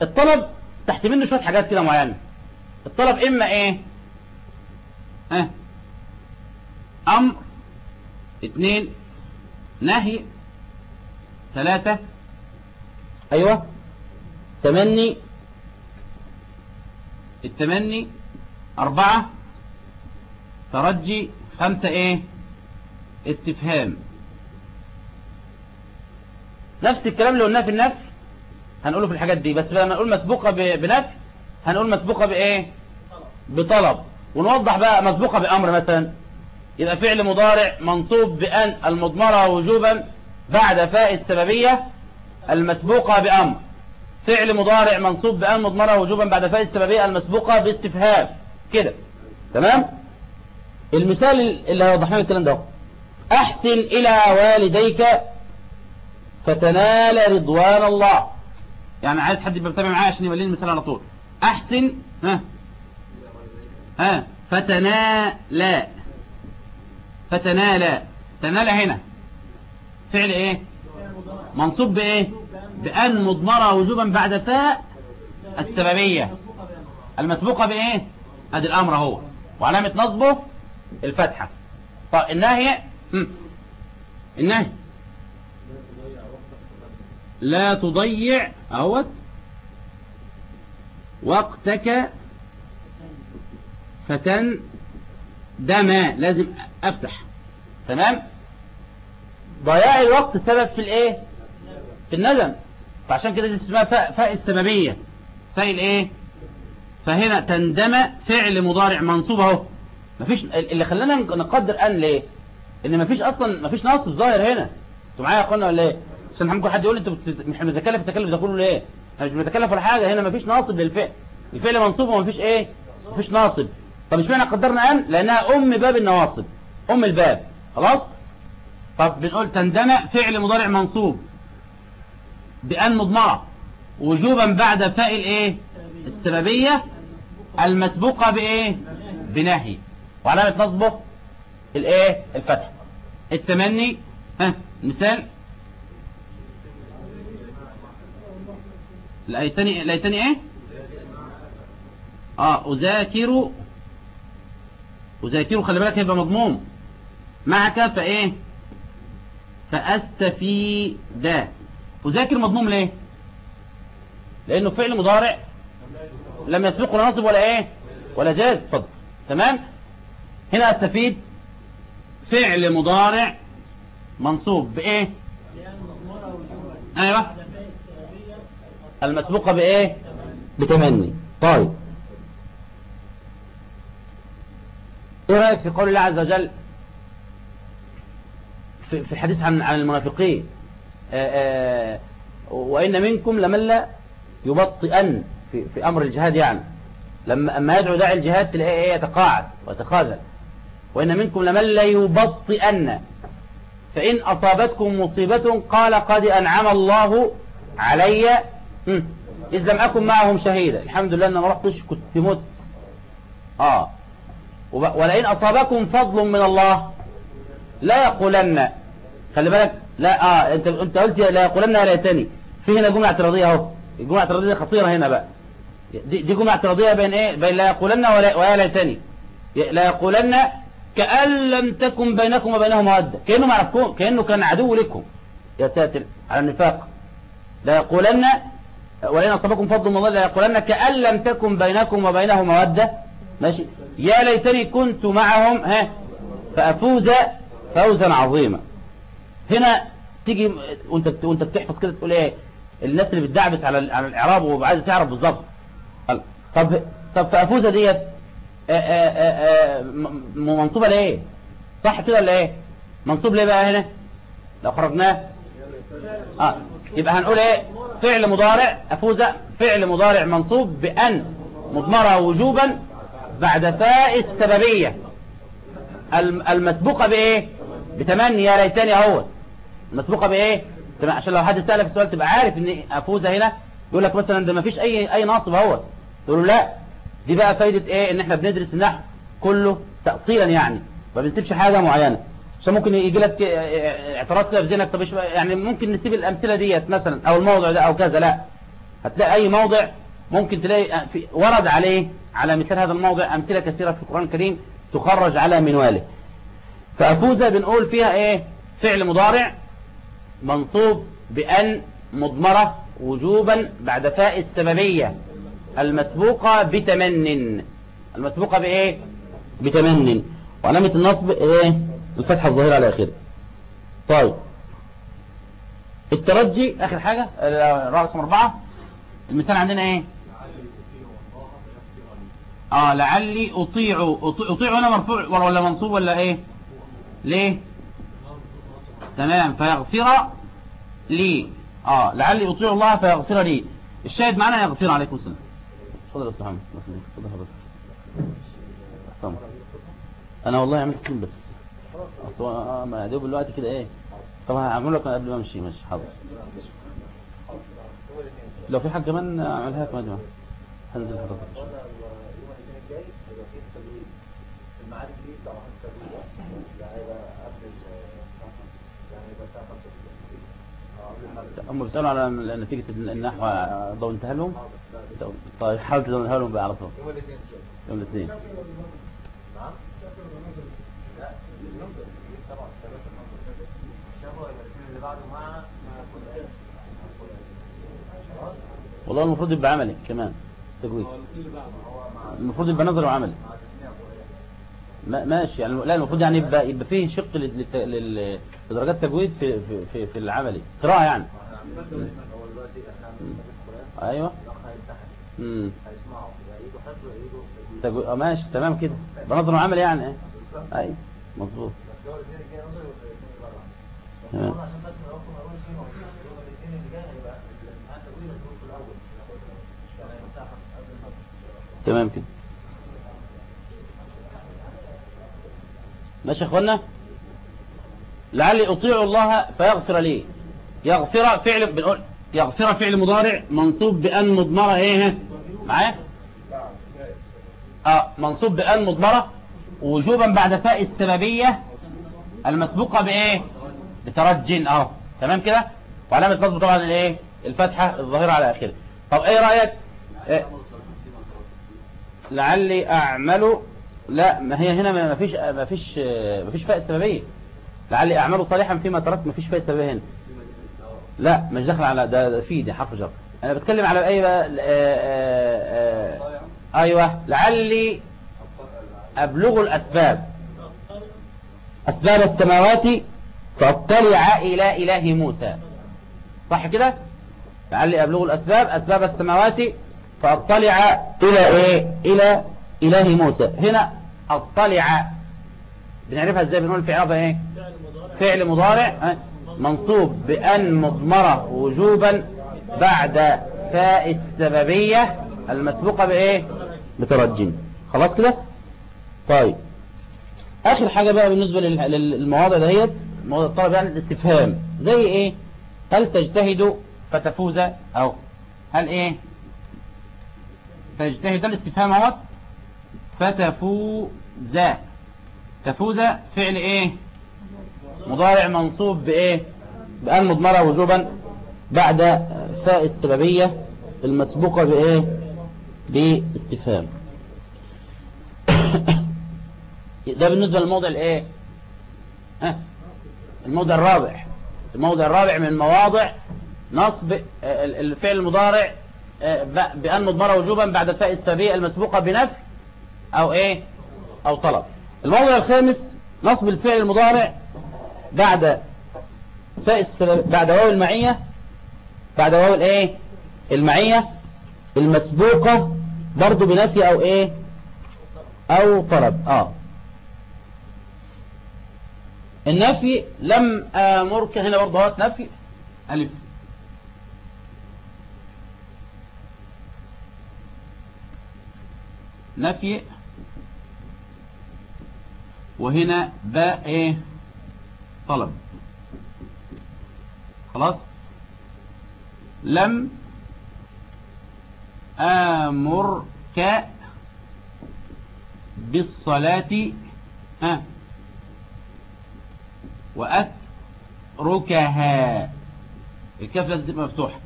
الطلب تحت منه شوية حاجات كده معينة. الطلب إما إيه؟ ها؟ أمر. اتنين. نهي. ثلاثة أيوه. تمني. التمني. أربعة. ترجي. خمسة إيه؟ استفهام. نفس الكلام اللي قلناه في النفي هنقوله في الحاجات دي. بس لما نقول مسبوقة بنفي هنقول مسبوقة بإيه؟ بطلب. ونوضح بقى مسبوقة بأمر مثلا. يبقى فعل مضارع منصوب بأن المضمرة وجوبا بعد فاء السببية المسبوقة بأمر. فعل مضارع منصوب بأن مضمرة وجوبا بعد فاء السببية المسبوقة باستفهام. كده. تمام؟ المثال اللي هيوضح لنا الكلام ده أحسن إلى والديك فتنال رضوان الله. يعني عايز حد يبقى متابع معايا عشان يبقى لي المثال على طول. أحسن ها؟ ها؟ فتنال. فتنال. تنال هنا. فعل إيه؟ منصوب بإيه؟ بأن مضمرة وجوبا بعد فاء السببية. المسبوقة بإيه؟ أدي الأمر اهو وعلامة نصبه الفتحة. طيب النهي. النهي لا تضيع اهوت وقتك فتن دم. لازم أفتح. تمام؟ ضياع الوقت سبب في الإيه؟ في الندم. فعشان كده دي اسمها فاء, فاء السببية. فاء الإيه؟ فهنا تندم فعل مضارع منصوب أهو. مفيش اللي خلانا نقدر ان ليه؟ إن مفيش أصلا مفيش ناقص ظاهر هنا. أنتوا معايا يا إخوانا ولا إيه؟ عشان ممكن حد يقول بت- مش متكلف التكلف ده كله ليه؟ أنا مش متكلف ولا حاجة هنا مفيش ناصب للفعل. الفعل منصوب ومفيش إيه؟ مفيش ناصب. طب اشمعنى قدرنا أن؟ لأنها أم باب النواصب. أم الباب. خلاص؟ طب بنقول تندم فعل مضارع منصوب. بأن مضمرة وجوبا بعد فاء الايه السببية. المسبوقة بإيه؟ بنهي. وعلامة نصبه الإيه؟ الفتح. التمني. ها مثال. لأيتني لأيتني إيه؟ آه أذاكر. أذاكر خلي بالك هيبقى مضموم معك فإيه؟ فأستفيد. أذاكر مضموم ليه؟ لأنه فعل مضارع لم يسبقه ولا نصب ولا إيه؟ ولا جاز. اتفضل تمام؟ هنا أستفيد. فعل مضارع منصوب بإيه؟ أيوه. المسبوقة بإيه؟ بتمني. طيب. إيه رأيك في قول الله عز وجل في في الحديث عن عن المنافقين؟ آآ آآ وإن منكم لمن لا يبطئن في, في أمر الجهاد يعني. لما أما يدعو داعي الجهاد تلاقيه إيه؟ يتقاعس ويتخاذل. وإن منكم لمن لا يبطئن. فإن أصابتكم مصيبة قال قد أنعم الله علي. إذ لم أكن معهم شهيدا. الحمد لله أن ما رحتش كنت مت آه. ولئن أصابكم فضل من الله لا يقولن خلي بالك لا آه أنت أنت قلت لا يقولن يا ليتني. في هنا جمله اعتراضيه أهو. الجمله الاعتراضيه خطيرة هنا بقى. دي, دي جمله اعتراضيه بين إيه؟ بين لا يقولن ولا ويا ليتني. لا يقولن كأن لم تكن بينكم وبينه مودة. كأنه ما كأنه كان عدو لكم. يا ساتر على النفاق. لا يقولن ولئن أصابكم فضل من الله لا يقولن كأن لم تكن بينكم وبينه مودة. ماشي؟ يا ليتني كنت معهم ها فأفوز فوزا عظيما. هنا تيجي وأنت وأنت بتحفظ كده تقول إيه؟ الناس اللي بتدعبس على على الإعراب وعايزة تعرف بالظبط. طب طب فأفوز ديت منصوبة ليه صح كده ولا إيه؟ منصوب ليه بقى هنا؟ لو خرجناه. آه يبقى هنقول إيه؟ فعل مضارع أفوز فعل مضارع منصوب بأن مضمرة وجوبا بعد فاء السببية. الم- المسبوقة بإيه؟ بتمني يا ليتني اهو المسبوقة بإيه؟ تمام عشان لو حد سألك السؤال تبقى عارف ان أفوز هنا. يقول لك مثلا ده ما فيش اي أي ناصب اهو تقول له لا. دي بقى فايدة إيه؟ إن إحنا بندرس النحو كله تاصيلا يعني. ما بنسيبش حاجة معينة. عشان ممكن يجي لك اعتراض كده في ذهنك طب بقى- يعني ممكن نسيب الأمثلة ديت مثلا أو الموضع ده أو كذا لا. هتلاقي أي موضع ممكن تلاقي في ورد عليه على مثال هذا الموضع أمثلة كثيرة في القرآن الكريم تخرج على منواله. فأفوز بنقول فيها إيه؟ فعل مضارع منصوب بأن مضمرة وجوبا بعد فاء السببية المسبوقة بتمن المسبوقة بإيه؟ بتمن وعلامة النصب إيه؟ الفتحة الظاهرة على آخره طيب. الترجي آخر حاجة آه، رقم أربعة. المثال عندنا إيه؟ آه لعلي أطيع أطيع, أطيع هنا مرفوع ولا منصوب ولا إيه؟ ليه؟ تمام فيغفر لي. آه لعلي أطيع الله فيغفر لي. الشاهد معنا يغفر عليكم السلام. اتفضل يا أستاذ محمد. أنا والله عملت كلمة بس. أصل آه ما دوب دلوقتي كده إيه. طب هعمل لك قبل ما أمشي ماشي حاضر. لو في حاجة كمان أعملها لكم يا جماعة هنزل لحضرتك الميعاد الجديد هم بيسألوا على نتيجة النحو ضونتها لهم؟ طيب حاول انتهى لهم بقى على طول. يوم الاثنين. والله المفروض يبقى عملي كمان. تجويد المفروض يبقى نظري وعملي. ما- ماشي يعني لا المفروض يعني يبقى يبقى فيه شق لدرجات تجويد في في في, في العملي. قراءة يعني. أيوه. امم تجويد. ماشي تمام كده. يبقى نظري وعملي يعني. إيه أيوه. مظبوط. تمام. كده. ماشي يا اخوانا؟ لعلي أطيع الله فيغفر لي. يغفر فعل بنقول يغفر فعل مضارع منصوب بأن مضمرة إيه؟ معايا؟ آه منصوب بأن مضمرة وجوبا بعد فاء السببية المسبوقة بإيه؟ بترج اهو تمام كده؟ وعلامة نصب طبعا الإيه؟ الفتحة الظاهرة على آخره. طب إيه رأيك؟ إيه؟ لعلي أعمل لا ما هي هنا ما فيش ما فيش ما فيش فاء سببيه لعلي أعمل صالحا فيما تركت ما فيش فاء سببيه هنا. لا مش داخل على ده, ده في دي حرف جر. أنا بتكلم على إيه بقى؟ آه، آه، آه، أيوه. لعلي أبلغ الأسباب. أسباب السماوات فاطلع إلى إله موسى. صح كده؟ لعلي أبلغ الأسباب. أسباب السماوات فاطلع إلى إيه؟ إلى إله موسى. هنا اطلع. بنعرفها إزاي؟ بنقول في اعرابها إيه؟ فعل مضارع؟ منصوب بأن مضمرة وجوبا بعد فاء السببية المسبوقة بإيه؟ بترجم. خلاص كده؟ طيب. آخر حاجة بقى بالنسبة لل- لل- للمواضع دهيت مواضع الطلب يعني الاستفهام زي إيه؟ هل تجتهد فتفوز أو هل إيه؟ تجتهد الاستفهام أهوت فتفوز. تفوز فعل إيه؟ مضارع منصوب بإيه؟ بأن مضمرة وجوبا بعد فاء السببية المسبوقة بإيه؟ بإستفهام. ده بالنسبة للموضع الإيه؟ ها؟ الموضع الرابع. الموضع الرابع من مواضع نصب آه، الفعل المضارع آه، بأن مضمرة وجوبا بعد فاء السببية المسبوقة بنفي أو إيه؟ أو طلب. الموضع الخامس نصب الفعل المضارع بعد فاء بعد واو المعية بعد واو الايه؟ المعية المسبوقة برضو بنفي أو إيه؟ أو طلب. آه. النفي لم امرك هنا برضو هات نفي ألف. نفي وهنا باء إيه؟ طلب. خلاص؟ لم آمرك بالصلاة ها وأتركها. الكاف لازم تبقى مفتوحة.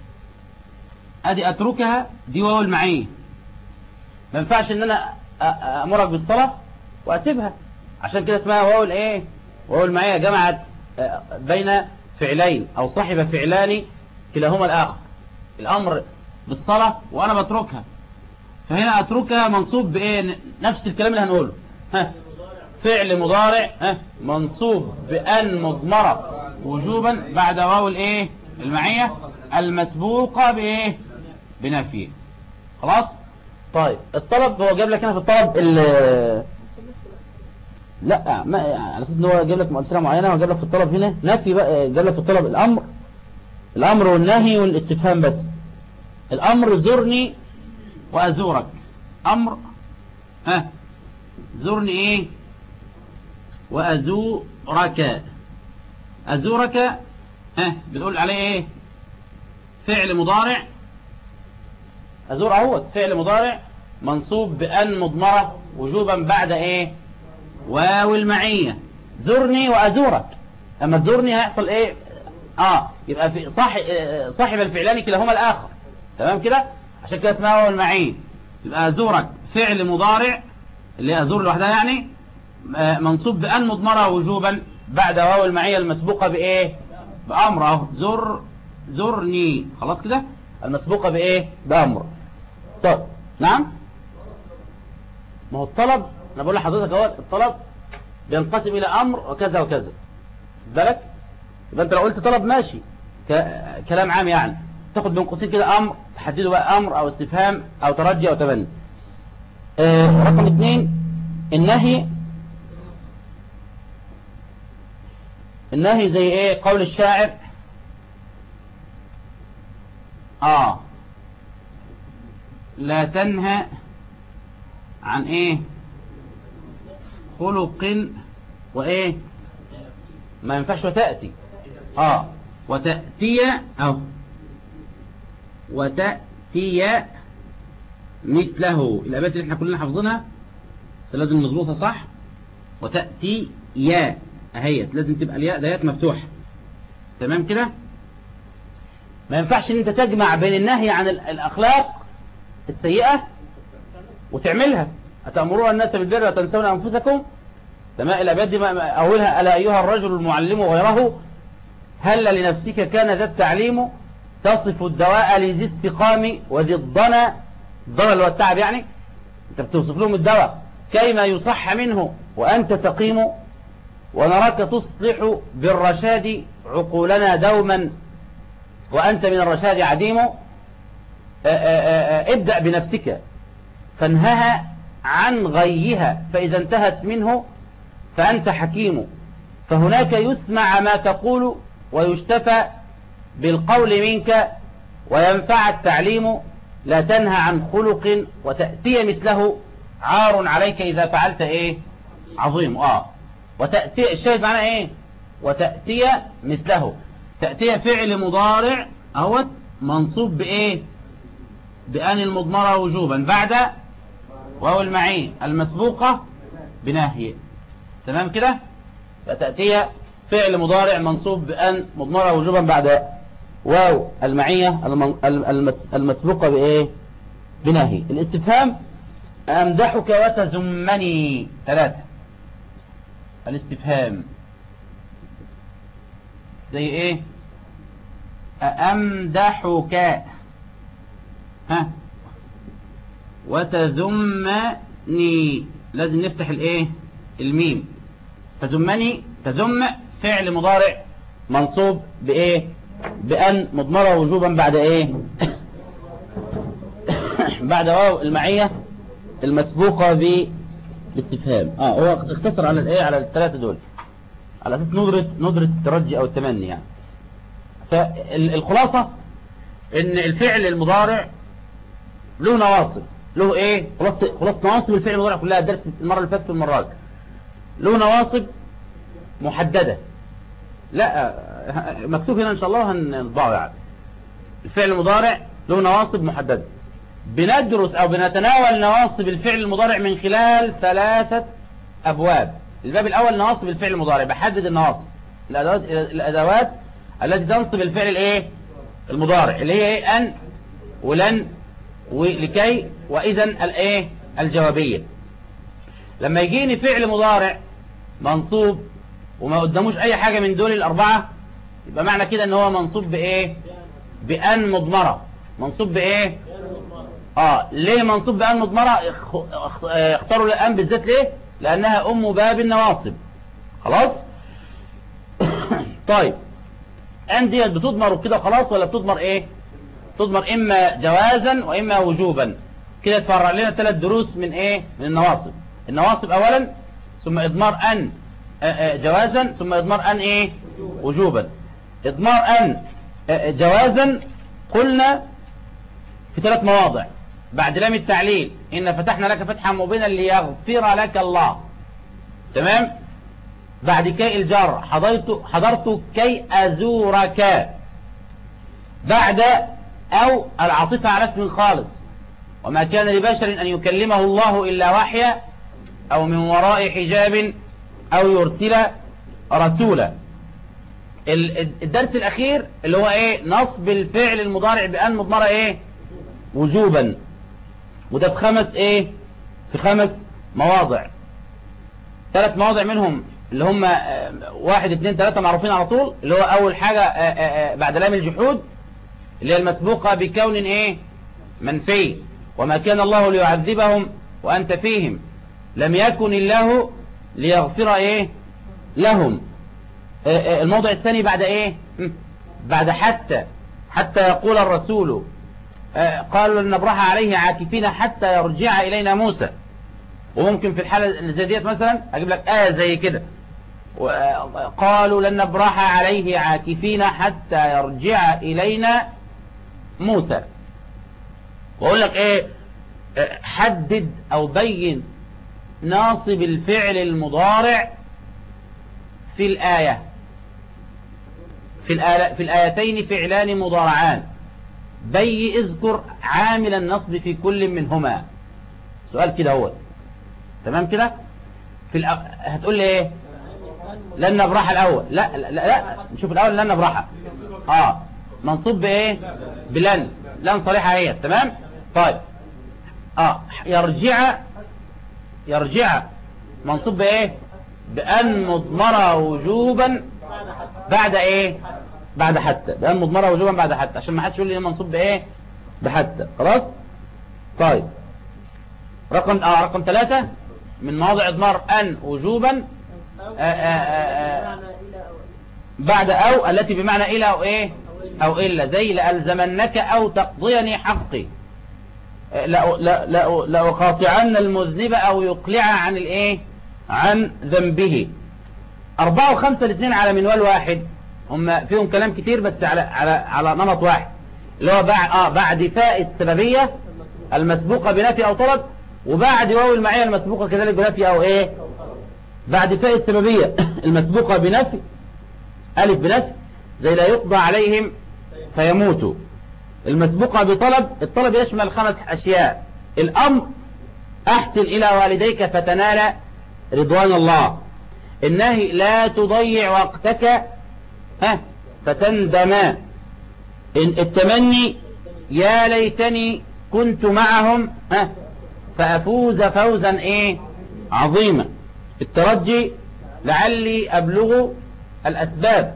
أدي أتركها دي واو المعية ما ينفعش إن أنا أ- أمرك بالصلاة وأسيبها. عشان كده اسمها واو الإيه؟ واو المعية جمعت بين فعلين أو صاحب فعلان كلاهما الآخر. الأمر بالصلاة وأنا بتركها. فهنا أتركها منصوب بإيه؟ نفس الكلام اللي هنقوله. ها فعل مضارع ها منصوب بأن مضمرة وجوبا بعد واو الإيه؟ المعية المسبوقة بإيه؟ بنفيه. خلاص؟ طيب الطلب هو جاب لك هنا في الطلب ال لا ما على أساس إن هو جاب لك امثله معينة هو لك في الطلب هنا نفي بقى جاب لك في الطلب الأمر. الأمر والنهي والاستفهام بس. الأمر زرني وأزورك. أمر ها زرني إيه؟ وأزورك. أزورك ها بنقول عليه إيه؟ فعل مضارع. أزور اهوت فعل مضارع منصوب بأن مضمرة وجوبا بعد إيه؟ واو المعية. زرني وأزورك. أما تزورني هيحصل إيه؟ آه يبقى في صاحب صاحب الفعلان كلاهما الآخر. تمام كده؟ عشان كده اسمها واو المعين يبقى أزورك فعل مضارع اللي هي أزور لوحدها يعني آه، منصوب بأن مضمرة وجوبا بعد واو المعية المسبوقة بإيه؟ بأمر. أهو زر زرني. خلاص كده؟ المسبوقة بإيه؟ بأمر. طب نعم؟ ما هو الطلب أنا بقول لحضرتك أهو الطلب بينقسم إلى أمر وكذا وكذا. بالك؟ يبقى أنت لو قلت طلب ماشي. كلام عام يعني. تاخد بين قوسين كده أمر تحدده بقى أمر أو استفهام أو ترجي أو تبني. آه رقم اثنين النهي النهي زي إيه؟ قول الشاعر. آه. لا تنهى عن إيه؟ خلق وإيه؟ ما ينفعش وتأتي. آه. وتأتي أو وتأتي مثله. الابيات اللي إحنا كلنا حافظينها. بس لازم نظبطها صح. وتأتي يا اهيت لازم تبقى الياء ديات مفتوحة. تمام كده؟ ما ينفعش إن أنت تجمع بين النهي عن ال- الأخلاق السيئة وتعملها. أتأمرون الناس بالبر وتنسون أنفسكم؟ تمام الأبيات دي أولها ألا أيها الرجل المعلم غيره؟ هل لنفسك كان ذا التعليم تصف الدواء لذي السقام وذي الضنا؟ الضنا اللي هو التعب يعني؟ أنت بتوصف لهم الدواء. كيما يصح منه وأنت سقيم ونراك تصلح بالرشاد عقولنا دوما. وأنت من الرشاد عديم. ابدأ بنفسك. فانهها عن غيها. فإذا انتهت منه فأنت حكيم. فهناك يسمع ما تقول ويشتفى بالقول منك وينفع التعليم. لا تنهى عن خلق وتأتي مثله. عار عليك إذا فعلت إيه؟ عظيم. آه. وتأتي الشاهد معناه إيه؟ وتأتي مثله. تأتي فعل مضارع أهوت منصوب بإيه؟ بأن المضمرة وجوبا. بعد واو المعين المسبوقة بناهي. تمام كده؟ فتأتي فعل مضارع منصوب بأن مضمرة وجوبا بعد واو المعية الم- المس- المسبوقة بإيه؟ بناهي. الاستفهام أمدحك وتزمني. ثلاثة. الاستفهام. زي إيه؟ أأمدحك. ها؟ وتذمني. لازم نفتح الإيه؟ الميم. تذمني تذم فعل مضارع منصوب بإيه؟ بأن مضمرة وجوبا بعد إيه؟ بعد واو المعية المسبوقة بالاستفهام آه هو اختصر على الإيه؟ على الثلاثة دول. على أساس ندرة ندرة الترجي أو التمني يعني. فالخلاصة إن الفعل المضارع له نواصب. له إيه؟ خلاصة خلاصة نواصب الفعل المضارع كلها. درس المرة اللي فاتت والمرات له نواصب محددة. لا مكتوب هنا إن شاء الله هنطبعه يعني. الفعل المضارع له نواصب محددة. بندرس أو بنتناول نواصب الفعل المضارع من خلال ثلاثة أبواب. الباب الأول نواصب الفعل المضارع بحدد النواصب. الادوات الأدوات التي تنصب الفعل الإيه؟ المضارع اللي هي إيه؟ أن ولن ولكي واذا الإيه؟ الجوابية. لما يجيني فعل مضارع منصوب وما قداموش أي حاجة من دول الأربعة يبقى معنى كده إن هو منصوب بإيه؟ بأن مضمرة. منصوب بإيه؟ آه ليه منصوب اخ- آه، اختاروا الان بالذات ليه؟ لأنها أم باب النواصب. خلاص؟ طيب. أن ديت بتضمر كده خلاص ولا بتضمر إيه؟ تضمر إما جوازا وإما وجوبا. كده تفرع لنا ثلاث دروس من إيه؟ من النواصب. النواصب اولا ثم إضمار أن آه، آه، جوازا ثم إضمار أن إيه؟ وجوبا. إضمار أن آه، آه، جوازا قلنا في ثلاث مواضع. بعد لام التعليل. إن فتحنا لك فتحا مبينا ليغفر لك الله. تمام؟ بعد كي الجر حضرت, حضرت كي أزورك. بعد أو العاطفة على اسم خالص. وما كان لبشر أن يكلمه الله إلا وحيا أو من وراء حجاب أو يرسل رسولا. ال- الدرس الأخير اللي هو إيه؟ نصب الفعل المضارع بأن مضمرة إيه؟ وجوبا. وده في خمس إيه؟ في خمس مواضع. ثلاث مواضع منهم اللي هم آه، واحد اثنين ثلاثة معروفين على طول اللي هو أول حاجة آه، آه، بعد لام الجحود اللي هي المسبوقة بكون إيه؟ منفي. وما كان الله ليعذبهم وأنت فيهم. لم يكن الله ليغفر إيه؟ لهم. الموضع الثاني بعد إيه؟ بعد حتى حتى يقول الرسول قالوا لن نبرح عليه عاكفين حتى يرجع إلينا موسى. وممكن في الحالة اللي ديت مثلا أجيب لك آية زي كده. آه، قالوا لن نبرح عليه عاكفين حتى يرجع إلينا موسى. وأقول لك إيه؟ آه، حدد أو بين ناصب الفعل المضارع في الآية. في, الآية في الآيتين فعلان مضارعان. بي اذكر عامل النصب في كل منهما. سؤال كده هو. تمام كده؟ في الأ... هتقول لي إيه؟ لن نبرح الأول. لا لا, لا. نشوف الأول لن نبرح. آه. منصوب بإيه؟ بلن. لن صريحه هي تمام؟ طيب. آه. يرجع يرجع منصوب بإيه؟ بأن مضمره وجوبا بعد إيه؟ بعد حتى. بان مضمرة وجوبا بعد حتى. عشان ما حدش يقول لي منصوب بإيه؟ بحتى. خلاص؟ طيب. رقم آه رقم ثلاثة. من مواضع إضمار أن وجوبا أو آه، آه، آه، أو بعد أو التي بمعنى إلى أو إيه؟ أو إلا. زي لألزمنك أو تقضيني حقي. لأقاطعن المذنب أو يقلع عن الإيه؟ عن ذنبه. أربعة وخمسة الاثنين على منوال واحد. هم فيهم كلام كتير بس على على على نمط واحد. اللي هو بعد آه بعد فاء السببية المسبوقة بنفي أو طلب وبعد واو المعية المسبوقة كذلك بنفي أو إيه؟ بعد فاء السببية المسبوقة بنفي ألف بنفي زي لا يقضى عليهم فيموتوا. المسبوقة بطلب الطلب يشمل خمس أشياء. الأمر أحسن إلى والديك فتنال رضوان الله. النهي لا تضيع وقتك ها؟ فتندم. إن- التمني يا ليتني كنت معهم ها؟ فأفوز فوزا إيه؟ عظيما. الترجي لعلي أبلغ الأسباب.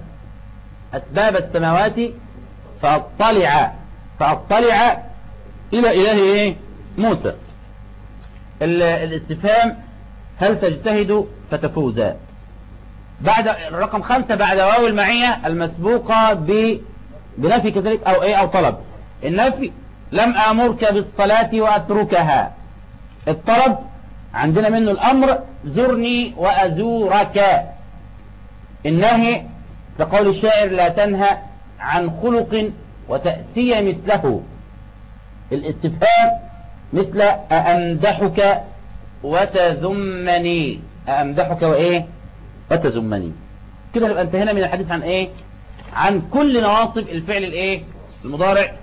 أسباب السماوات فأطلع فأطلع إلى إله إيه موسى. ال- الاستفهام هل تجتهد فتفوز؟ بعد رقم خمسة بعد واو المعية المسبوقة ب بنفي كذلك أو إيه أو طلب. النفي لم آمرك بالصلاة وأتركها. الطلب عندنا منه الأمر زرني وأزورك. النهي كقول الشاعر لا تنهى عن خلق وتأتي مثله. الاستفهام مثل أأمدحك وتذمني. أأمدحك وإيه؟ وتذمني كده نبقى انتهينا من الحديث عن إيه؟ عن كل نواصب الفعل الإيه؟ المضارع.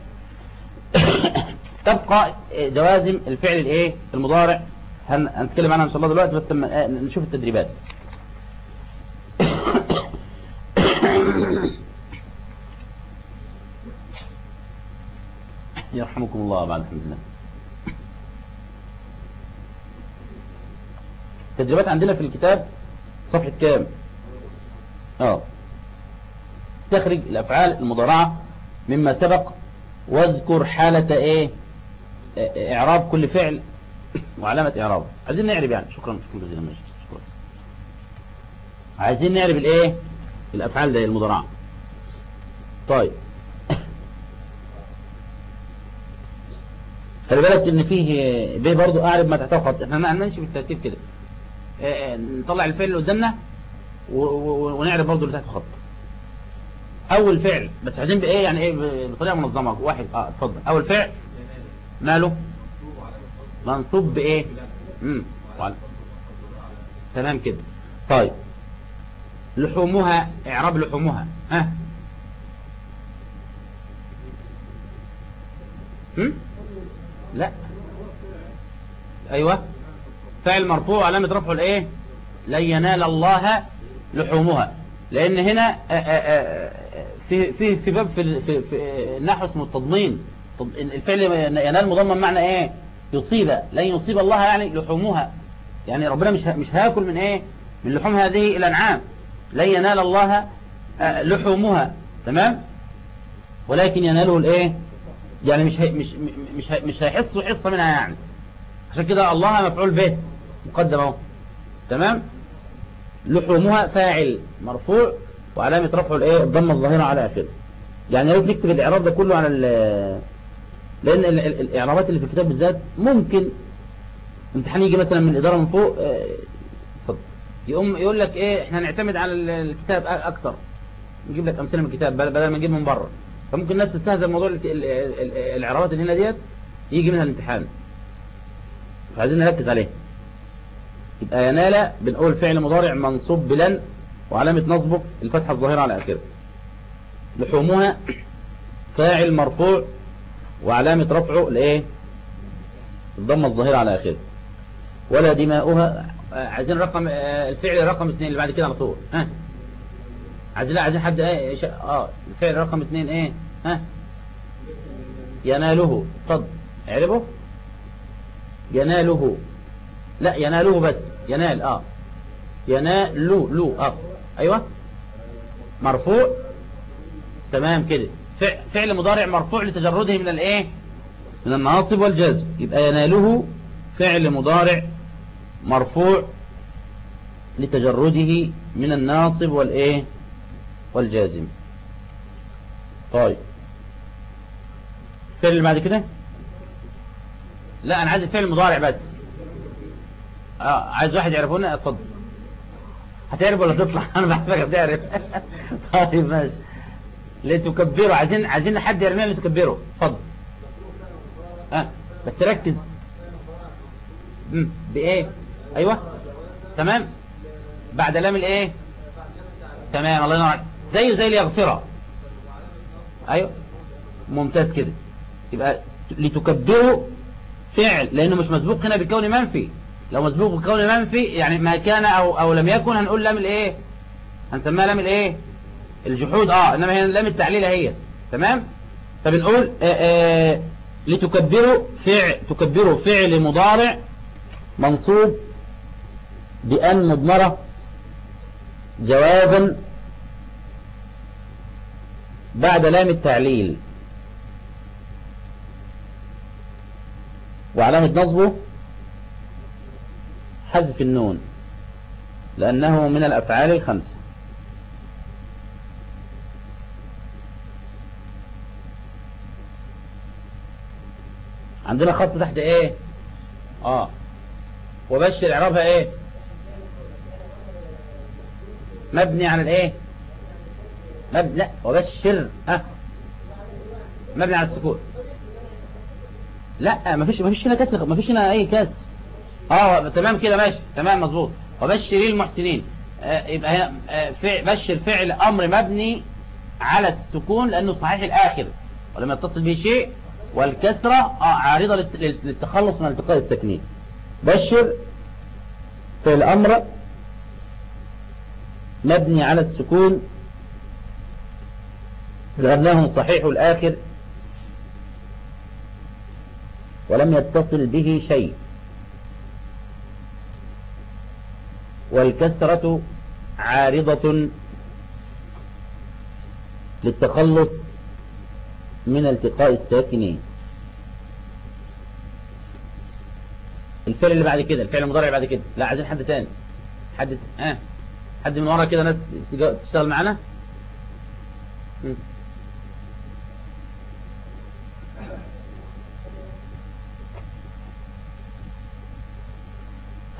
تبقى جوازم الفعل الإيه؟ المضارع. هن- هنتكلم عنها إن شاء الله دلوقتي بس لما آه، نشوف التدريبات. يرحمكم الله بعد الحمد لله. التدريبات عندنا في الكتاب صفحة كام؟ آه. استخرج الأفعال المضارعة مما سبق واذكر حالة إيه؟ إعراب كل فعل وعلامة إعرابه. عايزين نعرب يعني. شكرا شكرا جزيلا ماشي شكرا. عايزين نعرب الإيه؟ الأفعال ده المضارعة. طيب. خلي بالك إن فيه ب برضه أعرب ما تحته خط إحنا هنمشي بالترتيب كده. نطلع الفعل اللي قدامنا ونعرف برضه اللي تحته خط أول فعل بس عايزين بإيه؟ يعني إيه؟ بطريقة منظمة. واحد. آه اتفضل. أول فعل. ماله؟ منصوب بإيه؟ امم تمام كده. طيب. لحومها إعراب لحومها. ها؟ هم؟ لا. أيوه. فعل مرفوع علامة رفعه الايه؟ لن ينال الله لحومها. لأن هنا آه، آه، آه، في في في باب في في, النحو اسمه التضمين. الفعل ينال مضمن معنى إيه؟ يصيب. لن يصيب الله يعني لحومها. يعني ربنا مش مش هياكل من إيه؟ من لحوم هذه الأنعام. لن ينال الله لحومها. تمام؟ ولكن يناله الايه؟ يعني مش هي مش مش هي مش هيحسوا حصه منها يعني. عشان كده الله مفعول به. مقدم أهو. تمام؟ لحومها فاعل مرفوع وعلامة رفعه الإيه؟ الضمة الظاهرة على آخره. يعني يا ريت نكتب الإعراب ده كله على لأن ال- ال- الإعرابات اللي في الكتاب بالذات ممكن امتحان يجي مثلا من الاداره من فوق آه، اتفضل. يقوم يقول لك إيه؟ إحنا نعتمد على ال- الكتاب أكتر. نجيب لك أمثلة من الكتاب بدل ما نجيب من بره. فممكن الناس تستهزئ موضوع ال- ال- ال- الإعرابات اللي هنا ديت يجي منها الامتحان. فعايزين نركز عليه. يبقى ينال بنقول فعل مضارع منصوب بلن وعلامة نصبه الفتحة الظاهرة على آخره. لحومها فاعل مرفوع وعلامة رفعه الايه الضمة الظاهرة على آخره. ولا دماؤها عايزين رقم آه، الفعل رقم اثنين اللي بعد كده على طول. ها؟ عايزين لا عايزين حد إيه آه الفعل رقم اثنين إيه؟ ها؟ يناله. اتفضل اعربه. يناله. لا يناله بس. ينال آه. ينال لو آه. أيوه. مرفوع. تمام كده. فع- فعل مضارع مرفوع لتجرده من الإيه؟ من الناصب والجازم يبقى يناله فعل مضارع مرفوع لتجرده من الناصب والإيه؟ والجازم. طيب. الفعل اللي بعد كده؟ لا أنا عايز الفعل المضارع بس. آه عايز واحد يعرفونا؟ اتفضل. هتعرف ولا تطلع؟ أنا بحسبك هتعرف. طيب ماشي. لتكبروا. عايزين عايزين حد يرميها لتكبروا اتفضل. آه بس ركز. امم بإيه؟ أيوه. تمام. بعد لام الإيه؟ تمام الله ينور عليك. زيه زي ليغفره. أيوه. ممتاز كده. يبقى لتكبروا فعل لأنه مش مسبوق هنا بكون منفي. لو مسبوق بكون منفي يعني ما كان أو أو لم يكن هنقول لام الإيه؟ هنسميها لام الإيه؟ الجحود آه إنما هي لام التعليل هي تمام؟ فبنقول آآ آآ لتكبروا فعل تكبروا فعل مضارع منصوب بأن مضمرة جوابا بعد لام التعليل. وعلامة نصبه حذف النون لأنه من الأفعال الخمسة. عندنا خط تحت إيه؟ آه. وبشر إعرابها إيه؟ مبني على الإيه؟ مبني لا وبشر آه مبني على السكون. لا مفيش مفيش هنا كسر مفيش هنا أي كسر. آه تمام كده ماشي. تمام مظبوط. وبشر المحسنين. آه يبقى هنا آه بشر فعل أمر مبني على السكون لأنه صحيح الآخر. ولما يتصل به شيء. والكسرة آه لل- للتخلص من التقاء الساكنين بشر فعل أمر مبني على السكون. لأنه صحيح الآخر. ولم يتصل به شيء. والكسرة عارضة للتخلص من التقاء الساكنين. الفعل اللي بعد كده الفعل المضارع اللي بعد كده. لا عايزين حد تاني. حد آه. حد من ورا كده ناس تشتغل معانا.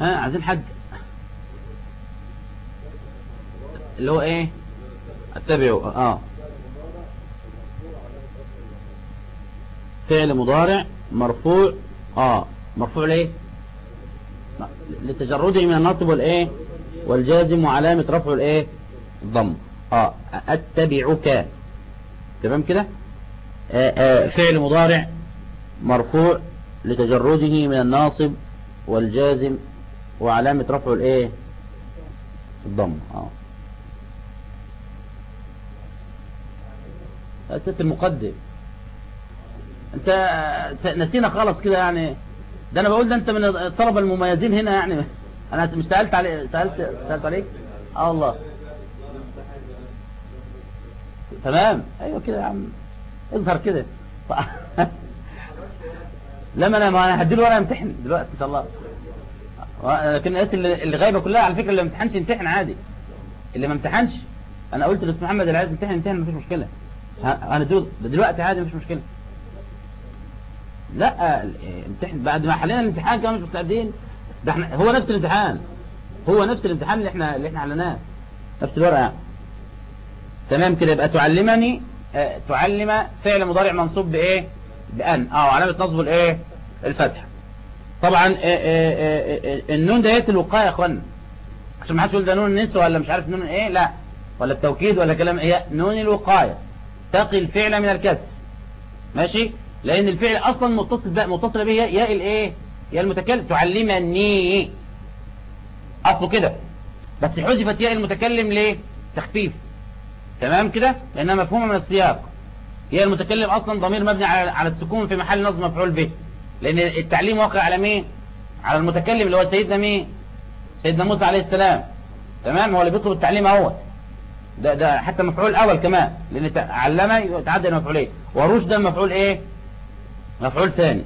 ها عايزين حد؟ اللي هو إيه؟ اتبعوا آه. فعل مضارع مرفوع. آه. مرفوع ليه؟ لتجرده من النصب والإيه؟ والجازم وعلامة رفعه الإيه؟ الضم. آه. أتبعك. تمام كده؟ آه آه. فعل مضارع مرفوع لتجرده من الناصب والجازم وعلامة رفعه الإيه؟ الضم. آه. ست المقدم. انت نسينا خالص كده يعني. ده أنا بقول ده انت من الطلبة المميزين هنا يعني. أنا مش سألت علي سألت سألت عليك؟ آه والله. تمام. أيوه كده يا عم. اظهر كده. لما أنا ما أنا هديله وأنا امتحن دلوقتي إن شاء الله. لكن الناس اللي غايبة كلها على فكرة اللي ما امتحنش يمتحن عادي. اللي ما امتحنش أنا قلت لأستاذ محمد اللي عايز يمتحن يمتحن مفيش مشكلة. ده دلوقتي عادي مفيش مشكلة. لا ال- امتحن بعد ما حلينا الامتحان كمان مش مستعدين. ده إحنا هو نفس الامتحان. هو نفس الامتحان اللي إحنا اللي إحنا حليناه. نفس الورقة. يعني. تمام كده يبقى تعلمني آه، تعلم فعل مضارع منصوب بإيه؟ بأن. آه وعلامة نصبه الإيه؟ الفتح طبعا آه، آه، آه، آه، النون ديت الوقاية يا اخوانا عشان ما حدش يقول ده نون النسوة ولا مش عارف نون إيه لا. ولا التوكيد ولا كلام هي نون الوقاية. تقي الفعل من الكسر. ماشي؟ لأن الفعل أصلا متصل بقى متصل به ياء الإيه؟ يا المتكلم. تعلمني. أصله كده. بس حذفت ياء المتكلم ليه؟ تخفيف. تمام كده؟ لأنها مفهومة من السياق. ياء المتكلم أصلا ضمير مبني على على السكون في محل نصب مفعول به. لأن التعليم واقع على مين؟ على المتكلم اللي هو سيدنا مين؟ سيدنا موسى عليه السلام. تمام؟ هو اللي بيطلب التعليم أهوت. ده ده حتى مفعول أول كمان لأن علم يتعدى إلى مفعولين ورشد مفعول إيه؟ مفعول ثاني.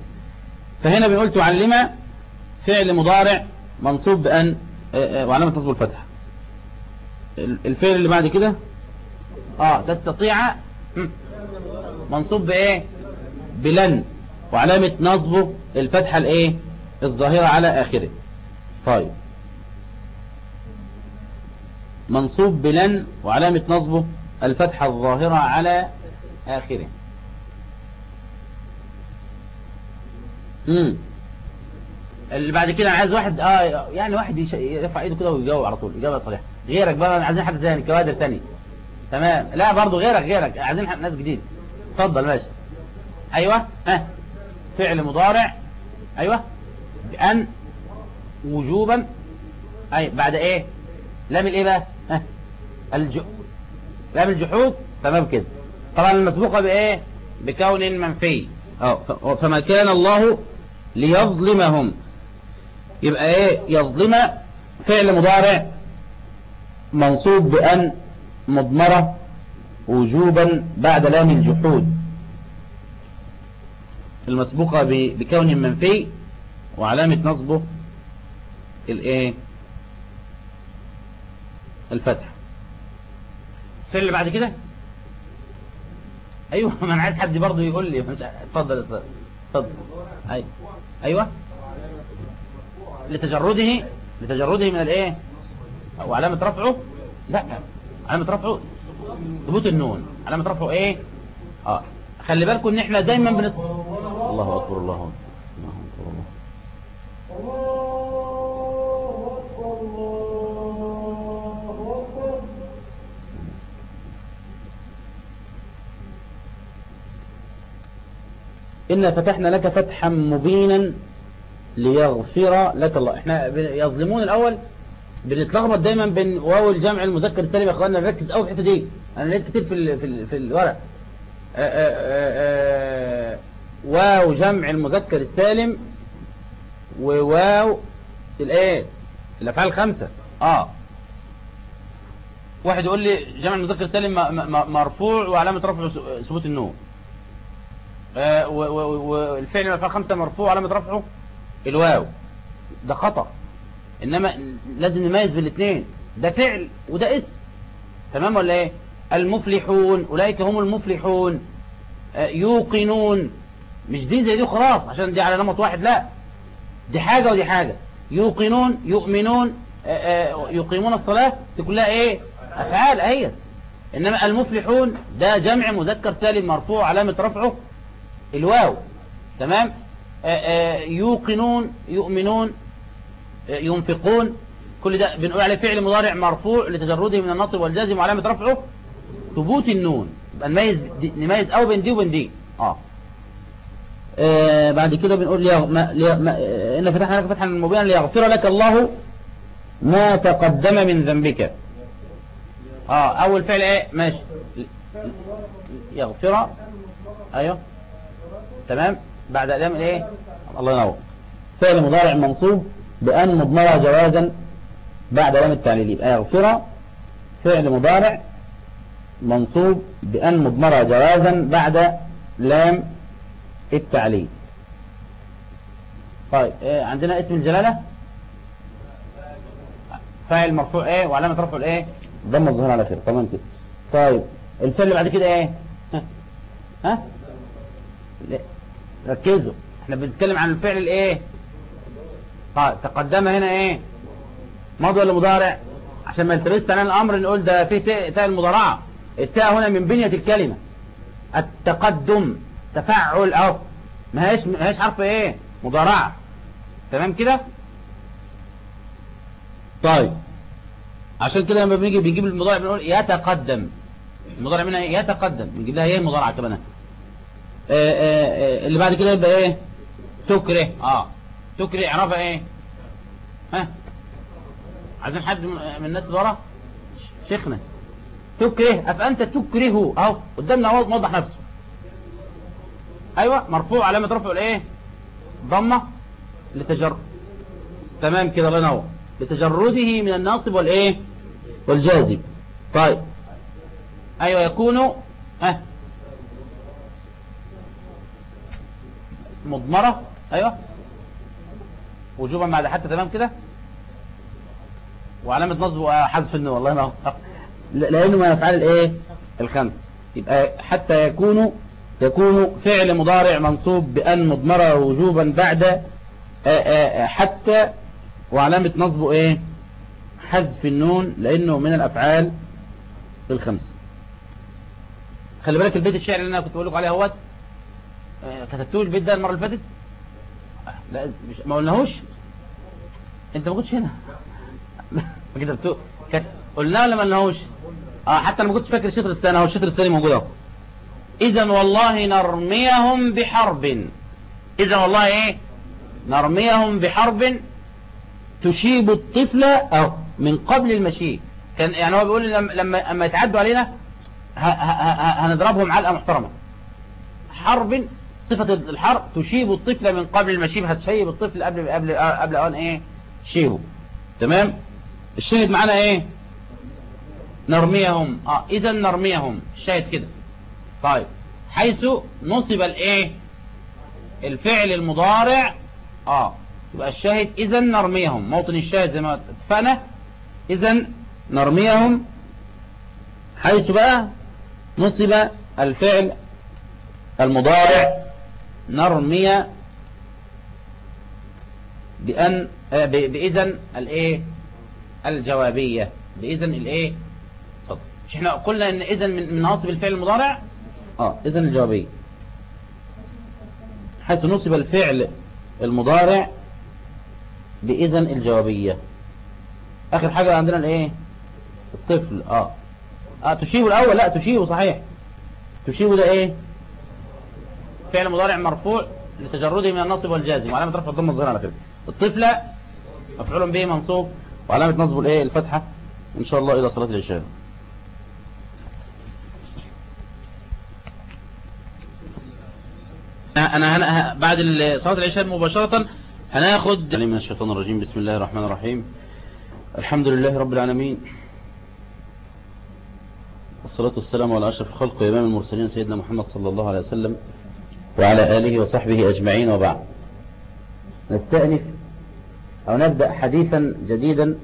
فهنا بنقول تعلم فعل مضارع منصوب بأن آه، آه، وعلامة نصب الفتح ال- الفعل اللي بعد كده؟ آه تستطيع. منصوب بإيه؟ بلن. وعلامة نصبه الفتحة الإيه؟ الظاهرة على آخره. طيب. منصوب بلن وعلامة نصبه الفتحة الظاهرة على آخره. امم اللي بعد كده عايز واحد آه يعني واحد يرفع إيده كده ويجاوب على طول إجابة صحيحة. غيرك بقى عايزين حد ثاني كوادر ثاني تمام. لا برضه غيرك غيرك عايزين ناس جديد. اتفضل ماشي. أيوه. ها. فعل مضارع. أيوه. بأن وجوبا. أي بعد إيه؟ لام الإيه بقى؟ الج لام الجحود؟ تمام كده. طبعا المسبوقة بإيه؟ بكون منفي. آه فما كان الله ليظلمهم. يبقى إيه؟ يظلم فعل مضارع منصوب بأن مضمرة وجوبا بعد لام الجحود المسبوقة بكون منفي وعلامة نصبه الإيه؟ الفتح. الفعل اللي بعد كده؟ أيوه ما أنا عايز حد برضه يقول لي. اتفضل اتفضل أيوه. أيوه. لتجرده لتجرده من الإيه؟ وعلامة رفعه؟ لا. علامة رفعه ثبوت النون. علامة رفعه إيه؟ آه. خلي بالكم إن إحنا دايما بنت الله أكبر الله أكبر الله اكبر الله إنا فتحنا لك فتحا مبينا ليغفر لك الله. إحنا يظلمون الأول بنتلخبط دايما بين واو الجمع المذكر السالم يا اخوانا نركز قوي في الحتة دي. أنا لقيت كتير في ال في ال في الورق. آه، آه، آه، واو جمع المذكر السالم وواو الإيه؟ الأفعال الخمسة. آه. واحد يقول لي جمع المذكر السالم مرفوع وعلامة رفعه ثبوت النون. والفعل من الافعال الخمسه مرفوع وعلامه رفعه. الواو. ده خطأ. إنما لازم نميز بين الاثنين ده فعل وده اسم. تمام ولا إيه؟ المفلحون. أولئك هم المفلحون. آه، يوقنون. مش دي زي دي خلاص عشان دي على نمط واحد لا. دي حاجة ودي حاجة. يوقنون يؤمنون آه، آه، يقيمون الصلاة. دي كلها إيه؟ أفعال اهي إنما المفلحون ده جمع مذكر سالم مرفوع علامة رفعه. الواو تمام؟ آه، آه، يوقنون يؤمنون آه، ينفقون. كل ده بنقول عليه فعل مضارع مرفوع لتجرده من النصب والجازم وعلامة رفعه ثبوت النون. يبقى نميز نميز أو بين دي وبين دي. آه. آه بعد كده بنقول لي ما لي ما إن فتحنا لك فتحا مبينا ليغفر لك الله ما تقدم من ذنبك. آه أول فعل إيه؟ ماشي. يغفر. أيوه. تمام؟ بعد ادام الايه الله ينور. فعل مضارع منصوب بأن مضمرة جوازا بعد لام التعليل. يبقى يغفر فعل مضارع منصوب بأن مضمرة جوازا بعد لام التعليل. طيب إيه عندنا اسم الجلالة؟ فاعل مرفوع إيه؟ وعلامة رفعه الإيه؟ ضم الظهر على خير تمام كده. طيب الفعل بعد كده إيه؟ ها؟ ها. ركزوا. إحنا بنتكلم عن الفعل الايه؟ تقدم هنا إيه؟ ماضي ولا مضارع عشان ما يلتبسش علينا الامر نقول ده فيه تاء المضارعة. التاء هنا من بنية الكلمة. التقدم تفعل اهو ما هيش ما هيش حرف إيه؟ مضارعة. تمام كده؟ طيب. عشان كده لما بنيجي بنجيب المضارع بنقول يتقدم. المضارع منها إيه؟ يتقدم. بنجيب لها إيه؟ مضارعة كمان. اللي بعد كده يبقى إيه؟ تكره. آه. تكره اعرابها إيه؟ ها؟ عايزين حد من الناس اللي ورا؟ شيخنا. تكره. افانت تكره أهو قدامنا أهو موضح نفسه. أيوه مرفوع علامة رفعه الإيه؟ ضمة لتجر. تمام كده الله ينور. لتجرده من الناصب والإيه؟ والجازم. طيب. أيوه يكون ها؟ مضمرة. أيوه. وجوبا بعد حتى تمام كده. وعلامة نصب حذف النون والله ما لأنه من افعال الإيه؟ الخمس. يبقى حتى يكون يكون فعل مضارع منصوب بأن مضمرة وجوبا بعد حتى وعلامة نصبه إيه؟ حذف النون لأنه من الأفعال الخمسة خلي بالك البيت الشعر اللي أنا كنت بقول لكم عليه أهوت. كتبتوه البيت ده المرة اللي فاتت؟ لا مش ما قلناهوش. أنت ما كنتش هنا. ما كتبتوه كت... قلناه ولا ما قلناهوش؟ آه حتى أنا ما كنتش فاكر الشطر الثاني أهو الشطر الثاني موجود أهو. اذا والله نرميهم بحرب. اذا والله إيه؟ نرميهم بحرب تشيب الطفل أو من قبل المشي. كان يعني هو بيقول لما لما لما يتعدوا علينا هنضربهم علقة محترمة. حرب صفة الحرب تشيب الطفل من قبل المشيب هتشيب الطفل قبل قبل قبل أن إيه؟ شيبه. تمام؟ الشاهد معانا إيه؟ نرميهم. آه إذا نرميهم. الشاهد كده. طيب. حيث نصب الإيه؟ الفعل المضارع. آه. يبقى الشاهد إذا نرميهم. موطن الشاهد زي ما اتفقنا. إذا نرميهم. حيث بقى نصب الفعل المضارع. نرمي بأن بإذن الإيه؟ الجوابية. بإذن الإيه؟ اتفضل. مش إحنا قلنا إن إذن من ناصب الفعل المضارع؟ آه إذن الجوابية. حيث نصب الفعل المضارع بإذن الجوابية. آخر حاجة عندنا الإيه؟ الطفل. آه. آه تشيب الأول. لا تشيب صحيح. تشيب ده إيه؟ فعل مضارع مرفوع لتجرده من النصب والجازم وعلامة رفع الضم الظاهرة على كده. الطفلة مفعول به منصوب وعلامة نصبه الايه؟ الفتحة إن شاء الله إلى صلاة العشاء. أنا هنا بعد صلاة العشاء مباشرة هناخد من الشيطان الرجيم. بسم الله الرحمن الرحيم. الحمد لله رب العالمين. والصلاة والسلام على أشرف الخلق وإمام المرسلين سيدنا محمد صلى الله عليه وسلم. وعلى آله وصحبه أجمعين وبعد. نستأنف أو نبدأ حديثا جديدا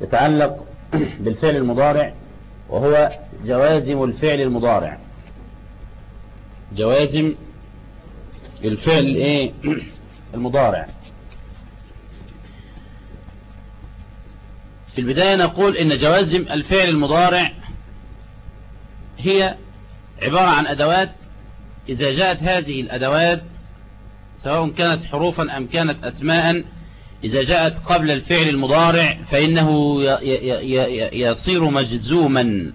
يتعلق بالفعل المضارع وهو جوازم الفعل المضارع. جوازم الفعل إيه؟ المضارع. في البداية نقول إن جوازم الفعل المضارع هي عبارة عن أدوات إذا جاءت هذه الأدوات سواء كانت حروفا أم كانت أسماء إذا جاءت قبل الفعل المضارع فإنه يصير مجزوما.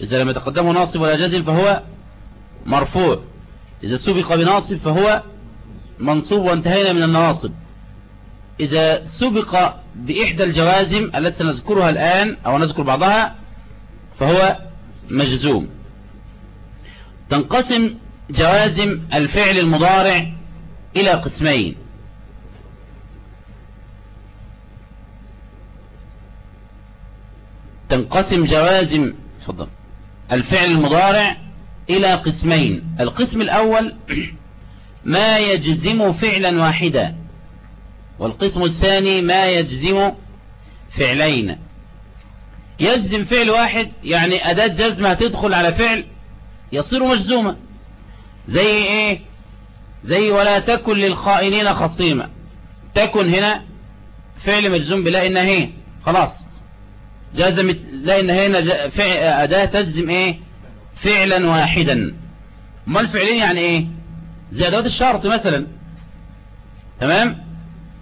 إذا لم يتقدمه ناصب ولا جزم فهو مرفوع. إذا سبق بناصب فهو منصوب وانتهينا من النواصب. إذا سبق بإحدى الجوازم التي نذكرها الآن أو نذكر بعضها فهو مجزوم. تنقسم جوازم الفعل المضارع إلى قسمين. تنقسم جوازم تفضل الفعل المضارع إلى قسمين. القسم الأول ما يجزم فعلا واحدا والقسم الثاني ما يجزم فعلين. يجزم فعل واحد يعني أداة جزمة تدخل على فعل يصير مجزوما. زي إيه؟ زي ولا تكن للخائنين خصيما. تكن هنا فعل مجزوم بلا إن هي خلاص. جزمت لا إن هنا أداة تجزم إيه؟ فعلا واحدا. ما الفعلين يعني إيه؟ زي أدوات الشرط مثلا. تمام؟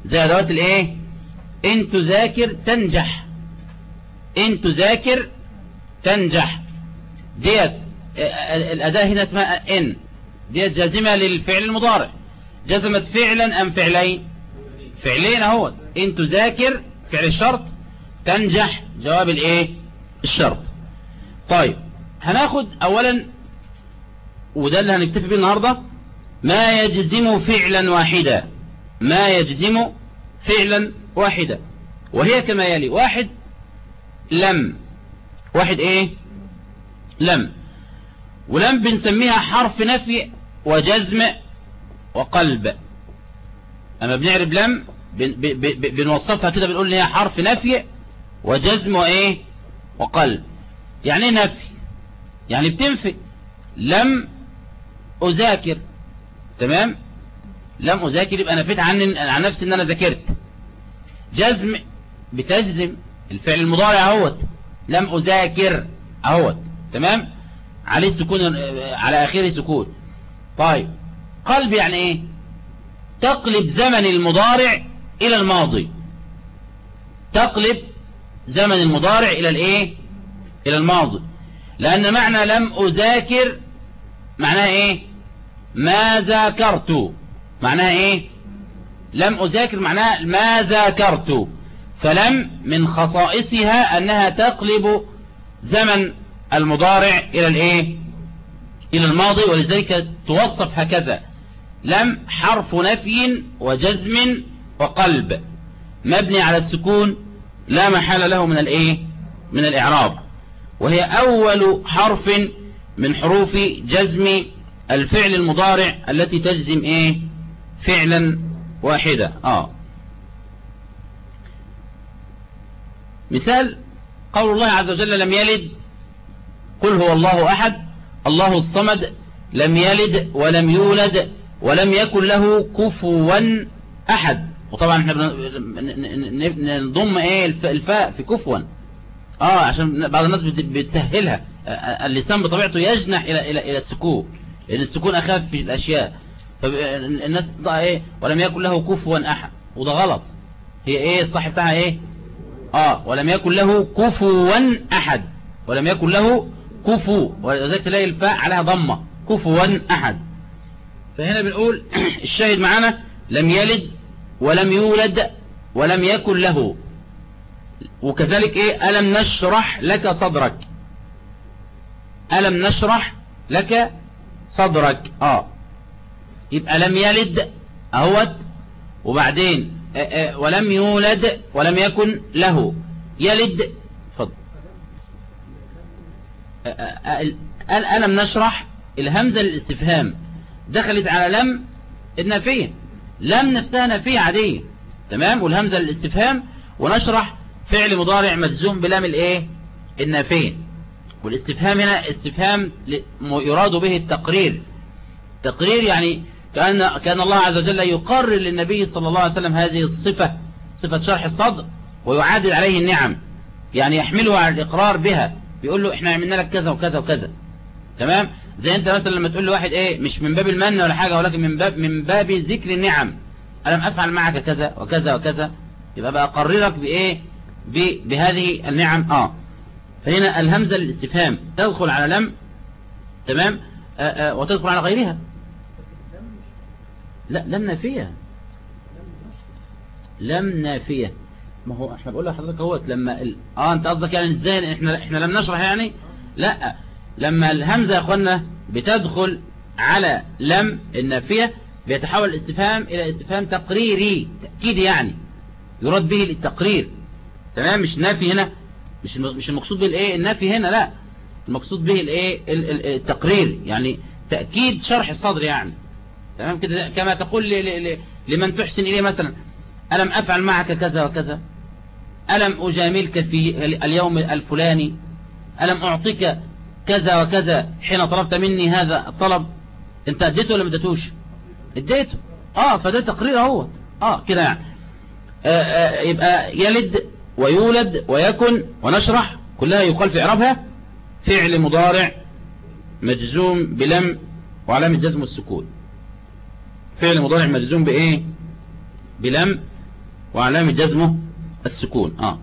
زي أدوات الإيه؟ إن تذاكر تنجح. إن تذاكر تنجح. ديت الأداة هنا اسمها إن. ديت جازمة للفعل المضارع. جزمت فعلا أم فعلين؟ فعلين اهو إن تذاكر فعل الشرط تنجح جواب الإيه؟ الشرط. طيب هناخد اولا وده اللي هنكتفي بيه النهاردة ما يجزم فعلا واحدا؟ ما يجزم فعلا واحدا. وهي كما يلي واحد لم. واحد إيه؟ لم. ولم بنسميها حرف نفي وجزم وقلب. أما بنعرب لم بن بنوصفها كده بنقول إن هي حرف نفي وجزم وإيه؟ وقلب. يعني إيه نفي؟ يعني بتنفي. لم أذاكر. تمام؟ لم أذاكر يبقى نفيت عن عن نفسي إن أنا ذاكرت. جزم بتجزم. الفعل المضارع أهوت. لم أذاكر أهوت. تمام؟ عليه سكون على آخره سكون. طيب قلب يعني إيه؟ تقلب زمن المضارع إلى الماضي. تقلب زمن المضارع إلى الإيه؟ إلى الماضي. لأن معنى لم أذاكر معناها إيه؟ ما ذاكرت. معناها إيه؟ لم أذاكر معناها ما ذاكرت. فلم من خصائصها أنها تقلب زمن المضارع إلى الإيه؟ إلى الماضي ولذلك توصف هكذا. لم حرف نفي وجزم وقلب. مبني على السكون لا محل له من الإيه؟ من الإعراب. وهي أول حرف من حروف جزم الفعل المضارع التي تجزم إيه؟ فعلا واحدة آه. مثال قول الله عز وجل لم يلد قل هو الله أحد الله الصمد لم يلد ولم يولد ولم يكن له كفوا أحد. وطبعا إحنا بنضم إيه الفاء في كفوا. آه عشان بعض الناس بتسهلها. اللسان بطبيعته يجنح إلى إلى إلى السكون. لأن السكون أخف في الأشياء. فالناس تضع إيه؟ ولم يكن له كفوا أحد. وده غلط. هي إيه الصح بتاعها إيه؟ آه ولم يكن له كفوا أحد. ولم يكن له كفو ولذلك تلاقي الفاء عليها ضمة. كفوا أحد. فهنا بنقول الشاهد معانا لم يلد ولم يولد ولم يكن له. وكذلك إيه؟ ألم نشرح لك صدرك. ألم نشرح لك صدرك. آه. يبقى لم يلد أهوت. وبعدين ولم يولد ولم يكن له. يلد ألم نشرح الهمزة للاستفهام دخلت على لم النافية لم نفسها نافية عادية. تمام؟ والهمزة للاستفهام ونشرح فعل مضارع مجزوم بلام الإيه؟ النافية والاستفهام هنا استفهام يراد به التقرير. تقرير يعني كأن, كأن الله عز وجل يقرر للنبي صلى الله عليه وسلم هذه الصفة صفة شرح الصدر ويعادل عليه النعم. يعني يحمله على الإقرار بها. بيقول له إحنا عملنا لك كذا وكذا وكذا. تمام؟ زي أنت مثلا لما تقول لواحد إيه مش من باب المن ولا حاجة ولكن من باب من باب ذكر النعم. ألم أفعل معك كذا وكذا وكذا؟ يبقى بقى أقررك بإيه؟ بهذه النعم. آه. فهنا الهمزة للاستفهام. تدخل على لم تمام؟ آآ آآ وتدخل على غيرها. لا لم نافية. لم نافية. ما هو إحنا بقول لحضرتك اهوت لما ال... آه أنت قصدك يعني إزاي؟ إحنا إحنا لم نشرح يعني؟ لا. لما الهمزة يا أخوانا بتدخل على لم النافية بيتحول الاستفهام إلى استفهام تقريري تأكيد يعني. يراد به التقرير. تمام؟ مش نافي هنا. مش مش المقصود بالإيه؟ النافي هنا لا. المقصود به الإيه؟ ال- ال- التقرير. يعني تأكيد شرح الصدر يعني. تمام كده؟ كما تقول لمن تحسن إليه مثلا. ألم أفعل معك كذا وكذا؟ ألم أجاملك في اليوم الفلاني؟ ألم أعطيك كذا وكذا حين طلبت مني هذا الطلب؟ أنت أديته ولا ما أديته. آه فده تقرير أهوت. آه كده يعني. آه آه يبقى يلد ويولد ويكن ونشرح. كلها يقال في إعرابها. فعل مضارع مجزوم بلم وعلامة جزم السكون فعل مضارع مجزوم بإيه؟ بلم وعلامة جزمه السكون. آه.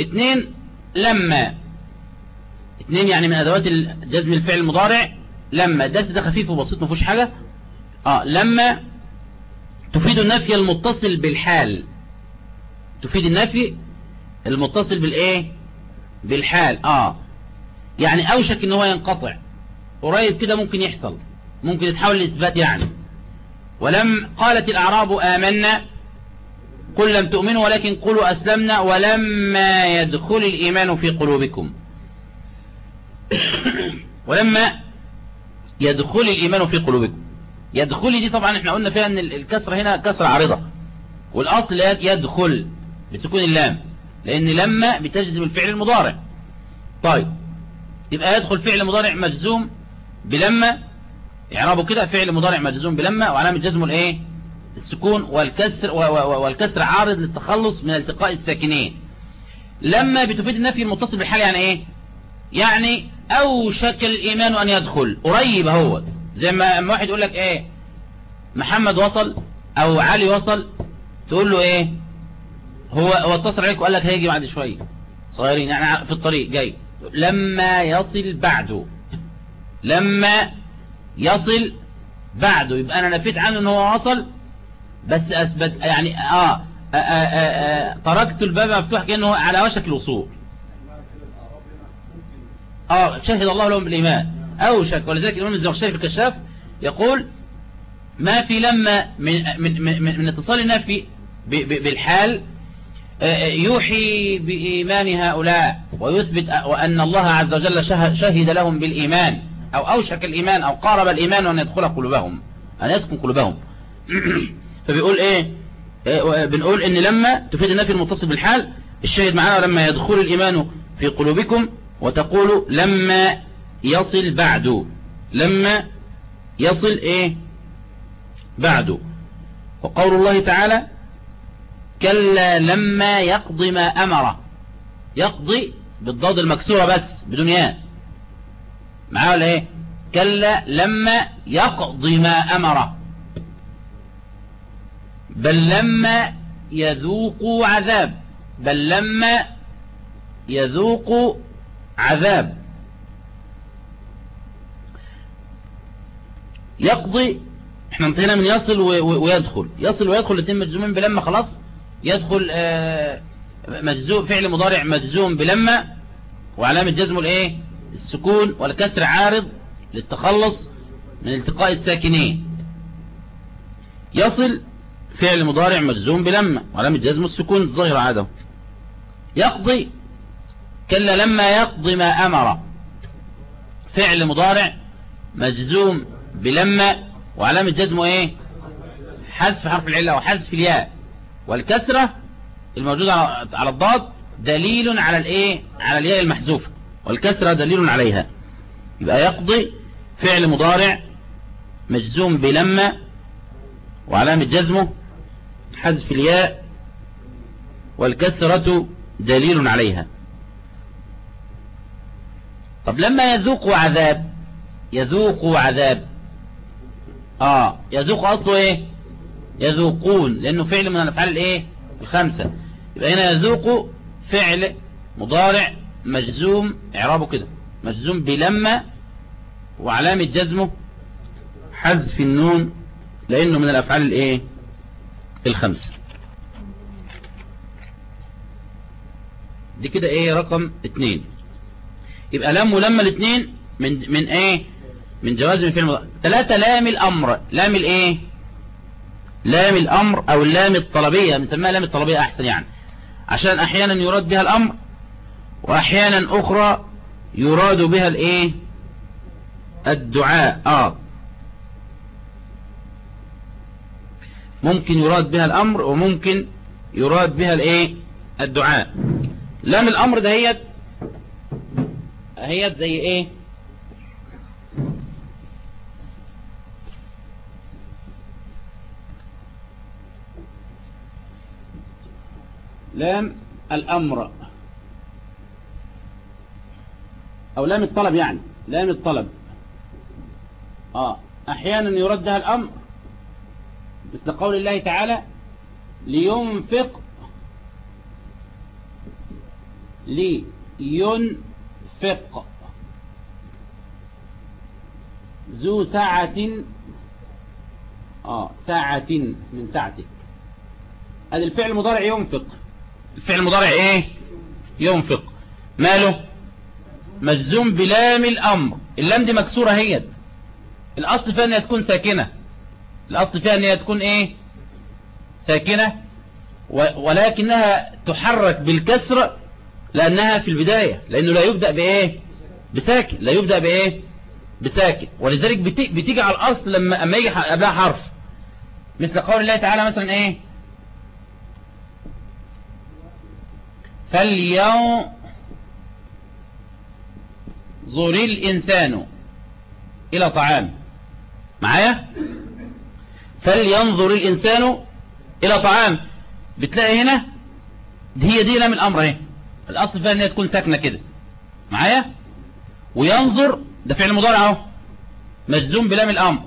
اتنين لما اتنين يعني من أدوات جزم الفعل المضارع لما الدرس ده خفيف وبسيط ما فيهوش حاجة. آه لما تفيد النفي المتصل بالحال. تفيد النفي المتصل بالإيه؟ بالحال. آه. يعني أوشك إن هو ينقطع. قريب كده ممكن يحصل. ممكن يتحول لإثبات يعني. ولم قالت الأعراب آمنا. قل لم تؤمنوا ولكن قولوا أسلمنا ولما يدخل الإيمان في قلوبكم. ولما يدخل الإيمان في قلوبكم. يدخل دي طبعا إحنا قلنا فيها إن الكسرة هنا كسرة عارضة. والأصل يدخل بسكون اللام. لأن لما بتجزم الفعل المضارع. طيب. يبقى يدخل فعل مضارع مجزوم بلما. اعرابه كده فعل مضارع مجزوم بلما وعلامه جزمه الإيه؟ السكون والكسر والكسر عارض للتخلص من التقاء الساكنين. لما بتفيد النفي المتصل بالحال يعني إيه؟ يعني أوشك الإيمان أن يدخل. قريب اهو زي ما واحد يقول لك إيه؟ محمد وصل أو علي وصل تقول له إيه؟ هو هو اتصل عليك وقال لك هيجي بعد شوية. صغيرين يعني في الطريق جاي. لما يصل بعده. لما يصل بعده. يبقى أنا نفيت عنه إن هو وصل بس اثبت يعني آه, آه, آه, آه, آه تركت الباب مفتوح كأنه على وشك الوصول. آه شهد الله لهم بالايمان أوشك. ولذلك الإمام الزمخشري في الكشاف يقول ما في لما من من من, من اتصال النفي بالحال يوحي بإيمان هؤلاء ويثبت وأن الله عز وجل شهد لهم بالإيمان أو أوشك الإيمان أو قارب الإيمان وأن يدخل قلوبهم أن يسكن قلوبهم. فبيقول إيه؟ بنقول إن لما تفيد النفي المتصل بالحال الشاهد معنا لما يدخل الإيمان في قلوبكم وتقول لما يصل بعد. لما يصل إيه؟ بعد. وقول الله تعالى كلا لما يقضي ما أمره يقضي بالضاد المكسورة بس بدون ياء. معاه ولا إيه؟ كلا لما يقضي ما أمره بل لما يذوقوا عذاب بل لما يذوقوا عذاب. يقضي إحنا انتهينا من يصل ويدخل. يصل ويدخل الاثنين مجزومين بلما خلاص. يدخل مجزوم فعل مضارع مجزوم بلما وعلامة جزمه الإيه؟ السكون والكسر عارض للتخلص من التقاء الساكنين. يصل فعل مضارع مجزوم بلما وعلامة جزمه السكون الظاهرة عاده يقضي. كلا لما يقضي ما أمر. فعل مضارع مجزوم بلما وعلامة جزمه إيه؟ حذف حرف العلة وحذف الياء. والكسرة الموجودة على الضاد دليل على الإيه؟ على الياء المحذوفة. والكسرة دليل عليها. يبقى يقضي. فعل مضارع مجزوم بلما وعلامة جزمه حذف الياء والكسرة دليل عليها. طب لما يذوق عذاب يذوق عذاب. آه يذوق أصله إيه؟ يذوقون لأنه فعل من الأفعال الإيه؟ الخمسة. يبقى هنا يذوق فعل مضارع مجزوم إعرابه كده. مجزوم بلما وعلامة جزمه حذف النون لأنه من الأفعال الإيه؟ الخمسة دي كده إيه؟ رقم اتنين. يبقى لام ولما الاثنين من من إيه؟ من جواز من فعل ثلاثة لام الأمر. لام الإيه؟ لام الأمر أو اللام الطلبية. بنسميها لام الطلبية أحسن يعني. عشان أحيانا يراد بها الأمر وأحيانا أخرى يراد بها الإيه؟ الدعاء. آه. ممكن يراد بها الأمر وممكن يراد بها الإيه؟ الدعاء. لام الأمر دهيت هي زي إيه؟ لام الأمر. أو لام الطلب يعني لام الطلب. آه أحيانا يردها الأمر مثل قول الله تعالى لينفق لينفق. ذو ساعة آه ساعة من ساعتك هذا الفعل المضارع ينفق. الفعل المضارع إيه؟ ينفق. ماله؟ مجزوم بلام الأمر. اللام دي مكسورة هي. الأصل فيها إنها تكون ساكنة. الأصل فيها انها تكون إيه؟ ساكنة. ولكنها تحرك بالكسر لأنها في البداية لأنه لا يبدأ بإيه؟ بساكن لا يبدأ بإيه؟ بساكن. ولذلك بتيجي على الأصل لما أما يجي قبلها حرف. مثل قول الله تعالى مثلا إيه؟ فلينظر الانسان إلى طعام معايا؟ فلينظر الإنسان إلى طعام. بتلاقي هنا دي هي دي لام الامر اهي الأصل فيها إن هي تكون ساكنة كده. معايا؟ وينظر ده فعل مضارع أهو. مجزوم بلام الأمر.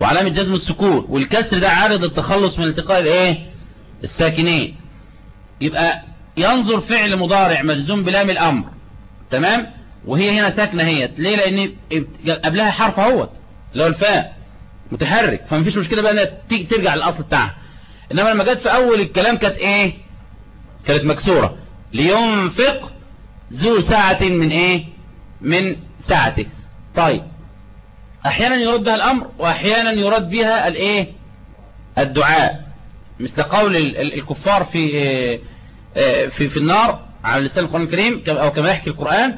وعلامة جزم السكون. والكسر ده عارض التخلص من التقاء الإيه؟ الساكنين. يبقى ينظر فعل مضارع مجزوم بلام الأمر. تمام؟ وهي هنا ساكنة هي. ليه؟ لأن قبلها حرف أهوت. اللي هو الفاء. متحرك فمفيش مشكلة بقى إنها ترجع للأصل بتاعها. إنما لما جت في أول الكلام كانت إيه؟ كانت مكسورة. لينفق ذو ساعة من إيه؟ من ساعته. طيب. أحيانا يرد بها الأمر واحيانا يرد بها الإيه؟ الدعاء. مثل قول الكفار في في في النار على لسان القرآن الكريم أو كما يحكي القرآن.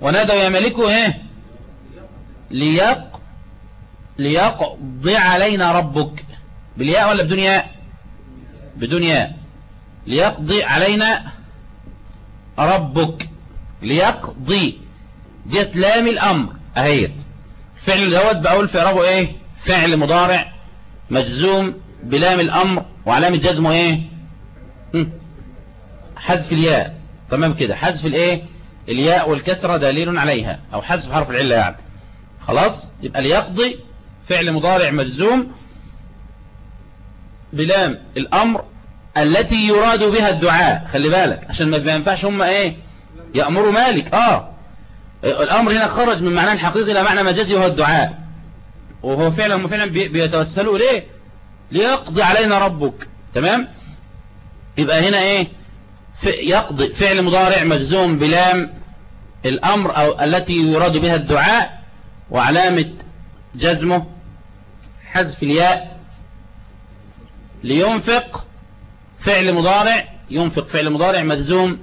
ونادوا يا ملكه إيه؟ ليق ليقضي علينا ربك بالياء ولا بدون ياء بدون ياء ليقضي علينا ربك. ليقضي. ديت لام الأمر. أهيت. فعل دوت بقول في اعرابه إيه؟ فعل مضارع. مجزوم بلام الأمر وعلامه جزمه إيه؟ حذف الياء. تمام كده. حذف الإيه؟ الياء والكسرة دليل عليها. أو حذف حرف العلة يعني. خلاص؟ يبقى ليقضي فعل مضارع مجزوم بلام الأمر التي يراد بها الدعاء. خلي بالك عشان ما ينفعش هم إيه؟ يأمروا مالك. آه. الأمر هنا خرج من معناه الحقيقي إلى معنى مجازي وهو الدعاء. وهو فعلا هم فعلا بيتوسلوا ليه ليقضي علينا ربك. تمام؟ يبقى هنا إيه؟ يقضي فعل مضارع مجزوم بلام الأمر أو التي يراد بها الدعاء وعلامة جزمه حذف الياء لينفق فعل مضارع. ينفق فعل مضارع مجزوم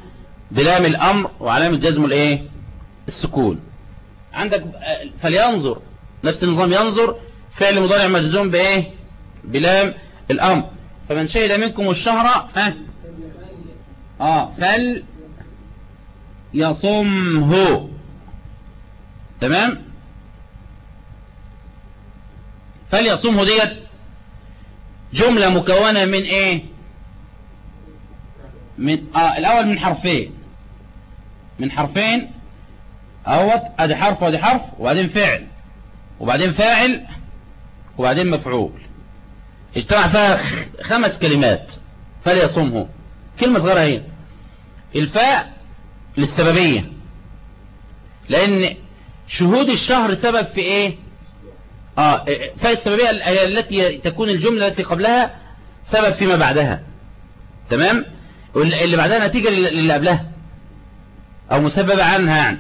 بلام الأمر وعلامة جزمه الإيه؟ السكون. عندك فلينظر. نفس النظام ينظر. فعل مضارع مجزوم بإيه؟ بلام الأمر. فمن شهد منكم الشهر ها؟ آه فل يصمه تمام؟ فليصمه ديت جملة مكونة من إيه؟ من آه الأول من حرفين. من حرفين. اهوت ادي حرف وادي حرف وبعدين فعل. وبعدين فاعل وبعدين مفعول. اجتمع فيها خمس كلمات فليصمه كلمة صغيرة هي. الفاء للسببية. لأن شهود الشهر سبب في إيه؟ آه فاء السببية التي تكون الجملة التي قبلها سبب فيما بعدها. تمام؟ واللي بعدها نتيجة للي قبلها. أو مسببة عنها يعني.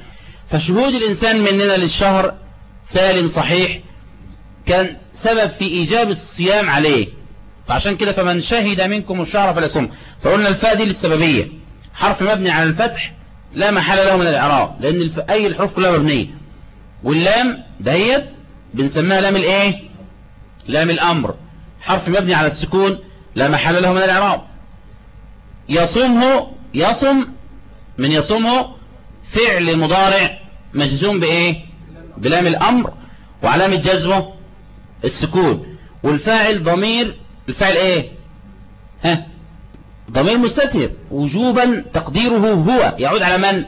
فشهود الإنسان مننا للشهر سالم صحيح كان سبب في إيجاب الصيام عليه. فعشان كده فمن شهد منكم الشهر فليصم فقلنا الفاء دي للسببية. حرف مبني على الفتح لا محل له من الإعراب لأن الف... أي الحروف كلها مبنية واللام دهيت بنسميها لام الايه؟ لام الامر. حرف مبني على السكون لا محل له من الاعراب. يصمه يصم من يصمه فعل مضارع مجزوم بإيه؟ بلام الامر. وعلامة جزمه السكون. والفاعل ضمير الفاعل إيه؟ ها؟ ضمير مستتر. وجوبا تقديره هو. يعود على من؟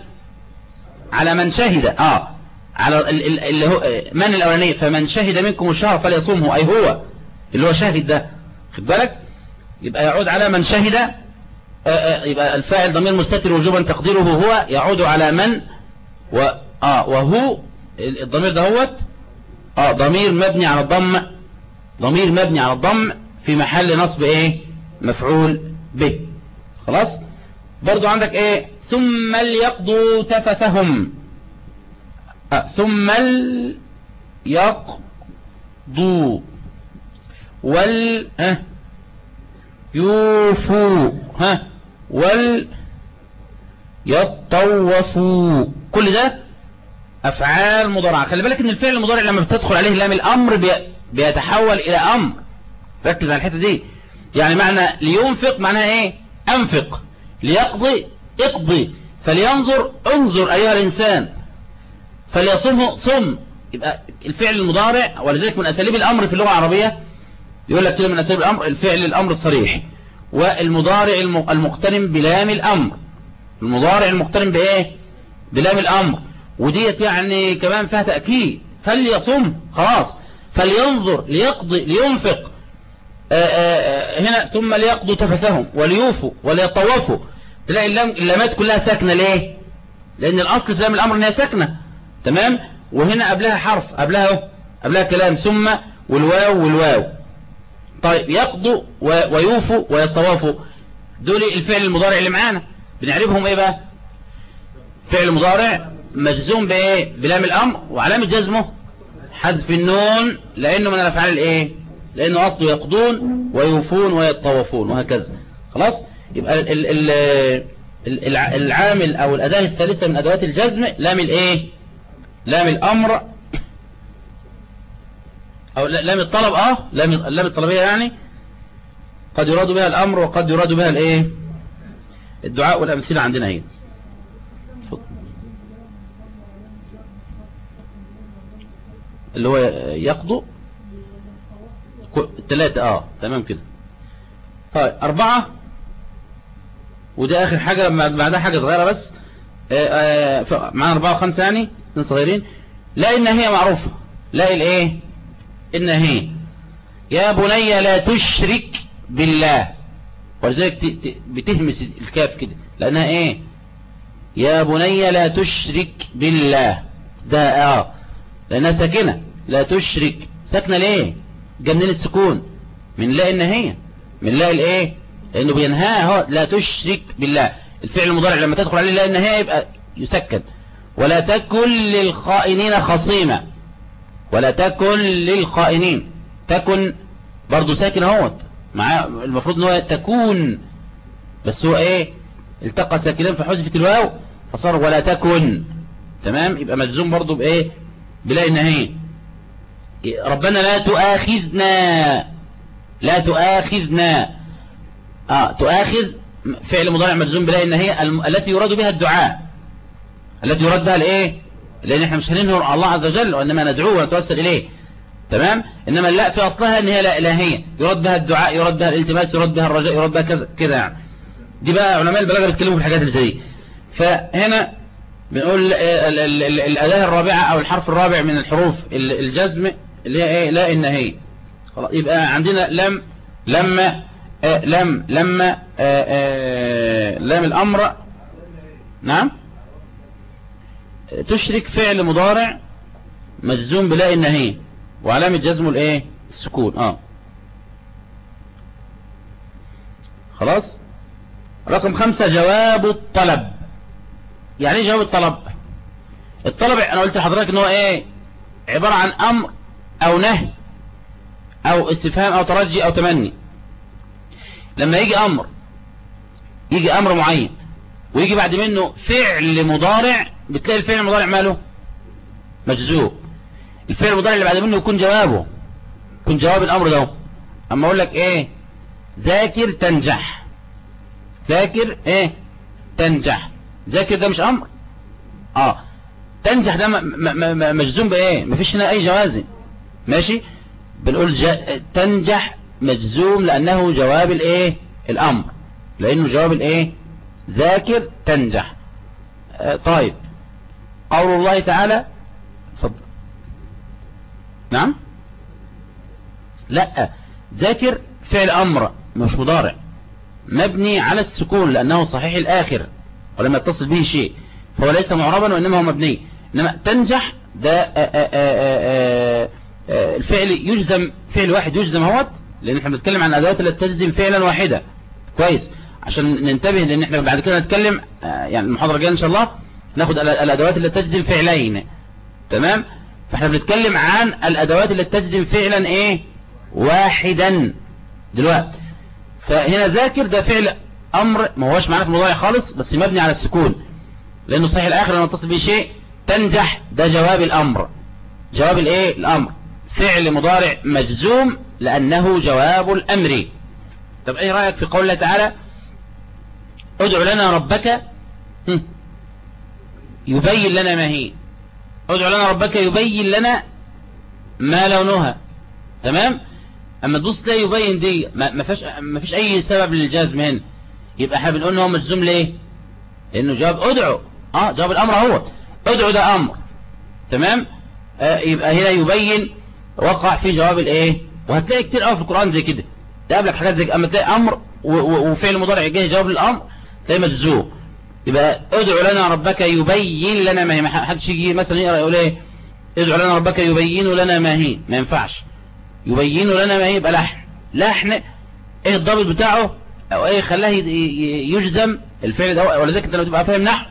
على من شهد. آه. على اللي هو من الاولاني فمن شهد منكم الشهر فليصومه. أي هو اللي هو شاهد ده. خد بالك؟ يبقى يعود على من شهد. آآ آآ يبقى الفاعل ضمير مستتر وجوبا تقديره هو يعود على من؟ و آه وهو الضمير ده هو آه ضمير مبني على الضم. ضمير مبني على الضم في محل نصب إيه؟ مفعول به. خلاص؟ برضو عندك إيه؟ ثم ليقضوا تفتهم. آه ثم يقضوا وال يوفوا ها وال يطوفوا كل ده أفعال مضارعة. خلي بالك إن الفعل المضارع لما بتدخل عليه لام الأمر بي... بيتحول إلى أمر. ركز على الحتة دي. يعني معنى لينفق معناها إيه؟ أنفق. ليقضي اقضي. فلينظر انظر أيها الإنسان. فليصمه صم يبقى الفعل المضارع ولذلك من أساليب الأمر في اللغة العربية يقول لك كده من أساليب الأمر الفعل الأمر الصريح. والمضارع المقترن بلام الأمر. المضارع المقترن بإيه؟ بلام الأمر. وديت يعني كمان فيها تأكيد. فليصم خلاص. فلينظر ليقضي لينفق. آآ آآ هنا ثم ليقضوا تفتهم وليوفوا وليطوفوا. تلاقي اللام اللامات كلها ساكنة ليه؟ لأن الأصل في لام الأمر انها ساكنة. تمام؟ وهنا قبلها حرف قبلها اهو قبلها كلام ثم والواو والواو. طيب يقضوا ويوفوا ويطوفوا دول الفعل المضارع اللي معانا. بنعرفهم إيه بقى؟ فعل مضارع مجزوم بإيه؟ بلام الأمر. وعلامة جزمه حذف النون لأنه من الأفعال الإيه؟ لأنه أصله يقضون ويوفون ويطوفون وهكذا. خلاص؟ يبقى ال ال ال العامل أو الأداة الثالثة من أدوات الجزم لام الإيه؟ لام الأمر أو لام الطلب آه لام اللام الطلبية يعني قد يراد بها الأمر وقد يراد بها الإيه؟ الدعاء والأمثلة عندنا اهي اللي هو يقضوا ثلاثة آه تمام كده. طيب أربعة وده آخر حاجة بعدها حاجة صغيرة بس آه آه معانا أربعة وخمسة يعني. اثنين صغيرين لا إن هي معروفة لا الإيه إن هي. يا بني لا تشرك بالله. ولذلك بتهمس الكاف كده لأنها إيه؟ يا بني لا تشرك بالله. ده آه. لأنها ساكنة. لا تشرك. ساكنة ليه؟ جنن السكون. من لا إن هي. من لا الإيه لأنه بينهاها لا تشرك بالله. الفعل المضارع لما تدخل عليه لا إن هي يبقى يسكن. ولا تكن للخائنين خصيمة ولا تكن للخائنين. تكن برضو ساكن اهوت. معاه المفروض ان هو تكون. بس هو إيه؟ التقى ساكنين فحذفت الواو فصار ولا تكن. تمام؟ يبقى مجزوم برضو بايه؟ بلا نهاية ربنا لا تؤاخذنا. لا تؤاخذنا. آه تؤاخذ. فعل مضارع مجزوم بلا نهاية التي يراد بها الدعاء. التي يراد بها الايه لأن إحنا مش هننهر الله عز وجل وإنما ندعوه ونتوسل إليه. تمام؟ إنما لا في أصلها إن هي لا إلهية. يراد بها الدعاء يراد بها الالتماس يراد بها الرجاء يراد بها كذا كده يعني. دي بقى علماء البلاغة بيتكلموا في الحاجات اللي زي دي. فهنا بنقول الاداه الرابعة أو الحرف الرابع من الحروف الجزم اللي هي إيه؟ لا إن هي. خلاص يبقى عندنا لم لما آه لم لما آه آه لام الأمر. نعم؟ تشرك فعل مضارع مجزوم بلا النهي وعلامة جزمه الإيه؟ السكون. آه. خلاص؟ رقم خمسة جواب الطلب. يعني إيه جواب الطلب؟ الطلب أنا قلت لحضرتك إن هو إيه؟ عبارة عن أمر أو نهي أو استفهام أو ترجي أو تمني. لما يجي أمر يجي أمر معين ويجي بعد منه فعل مضارع بتلاقي الفعل المضارع ماله؟ مجزوم الفعل المضارع اللي بعد منه يكون جوابه. يكون جواب الأمر ده أما أقول لك إيه؟ ذاكر تنجح. ذاكر إيه؟ تنجح. ذاكر ده مش أمر؟ آه. تنجح ده مجزوم بإيه؟ مفيش هنا أي جوازم ماشي؟ بنقول جا تنجح مجزوم لأنه جواب الإيه؟ الأمر. لأنه جواب الإيه؟ ذاكر تنجح. آه طيب. قول الله تعالى اتفضل نعم؟ لا. ذاكر فعل أمر مش مضارع. مبني على السكون لأنه صحيح الآخر ولم يتصل به شيء. فهو ليس معربا وإنما هو مبني. إنما تنجح ده آآ آآ آآ الفعل يجزم فعل واحد يجزم اهوت لأن إحنا بنتكلم عن الادوات التي تجزم فعلا واحدا كويس. عشان ننتبه لأن إحنا بعد كده نتكلم آه، يعني المحاضرة الجاية إن شاء الله. ناخد ال- الأدوات التي تجزم فعلين تمام؟ فإحنا بنتكلم عن الأدوات التي تجزم فعلا إيه؟ واحدا. دلوقتي فهنا ذاكر ده فعل أمر ما هوش معناه في المضارع خالص بس مبني على السكون. لأنه صحيح الآخر لما يتصل به شيء تنجح ده جواب الأمر. جواب الإيه؟ الأمر. فعل مضارع مجزوم لأنه جواب الأمر. طب إيه رأيك في قول الله تعالى؟ ادع لنا ربك. يبين لنا ما هي. ادع لنا ربك يبين لنا ما لونها. تمام؟ أما تبص تلاقي يبين دي ما فيش ما فيش أي سبب للجزم هنا يبقى إحنا بنقول إن هو مجزوم ليه؟ لأنه جواب ادعو. آه جواب الأمر اهو ادعو ده أمر. تمام؟ آه يبقى هنا يبين وقع في جواب الإيه؟ وهتلاقي كتير قوي في القرآن زي كده. تقابلك حاجات زي أما تلاقي أمر وفعل مضارع جاي جواب للأمر تلاقي مجزوم. يبقى ادعو لنا ربك يبين لنا ما هي. ما حدش يجي مثلا يقرأ يقول إيه؟ ادعو لنا ربك يبين لنا ما هي. ما ينفعش. يبين لنا ما هي يبقى لحن. لحن إيه الضابط بتاعه؟ أو إيه خلاه يجزم الفعل ده. ولذلك انت لو تبقى فاهم نحو.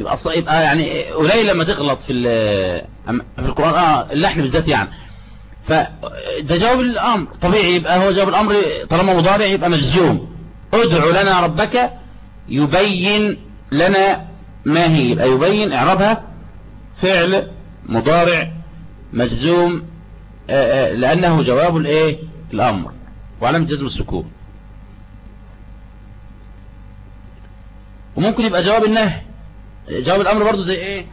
يبقى يبقى يعني قليل لما تغلط في في القرآن. آه اللحن بالذات يعني. فده جواب الأمر. طبيعي يبقى هو جواب الأمر طالما مضارع يبقى مجزوم. ادعو لنا ربك يبين لنا ما هي؟ يبقى يبين اعرابها فعل مضارع مجزوم آه، آه، لأنه جواب الإيه؟ الأمر. وعلامه جزم السكون. وممكن يبقى جواب النهي. جواب الأمر برضو زي إيه؟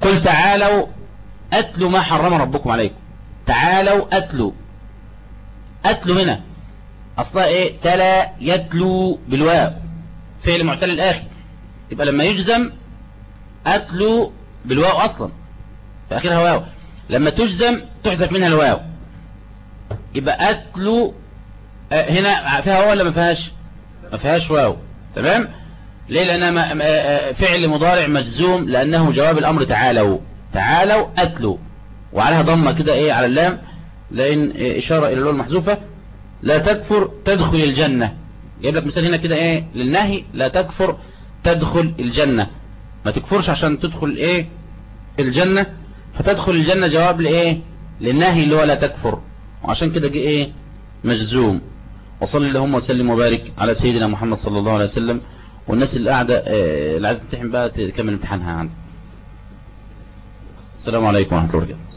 قل تعالوا اتلوا ما حرم ربكم عليكم. تعالوا اتلوا اتلوا هنا. أصلها إيه؟ تلا يتلو بالواو. فعل معتل الآخر. يبقى لما يجزم اتلو بالواو أصلا في آخرها واو. لما تجزم تحذف منها الواو. يبقى اتلو آه، هنا فيها واو ولا ما فيهاش؟ ما فيهاش واو. تمام؟ ليه؟ ما- ما- آه، فعل مضارع مجزوم لأنه جواب الأمر تعالوا. تعالوا اتلوا وعليها ضمة كده إيه على اللام لأن آه، إشارة إلى اللون المحذوفة. لا تكفر تدخل الجنة. جايب لك مثال هنا كده إيه للنهي لا تكفر تدخل الجنة. ما تكفرش عشان تدخل إيه الجنة. فتدخل الجنة جواب لإيه للنهي اللي هو لا تكفر. وعشان كده جه إيه مجزوم. وصلي اللهم وسلم وبارك على سيدنا محمد صلى الله عليه وسلم. والناس اللي قاعدة آه، اللي عايزة تمتحن بقى تكمل امتحانها عندي. السلام عليكم ورحمة الله وبركاته.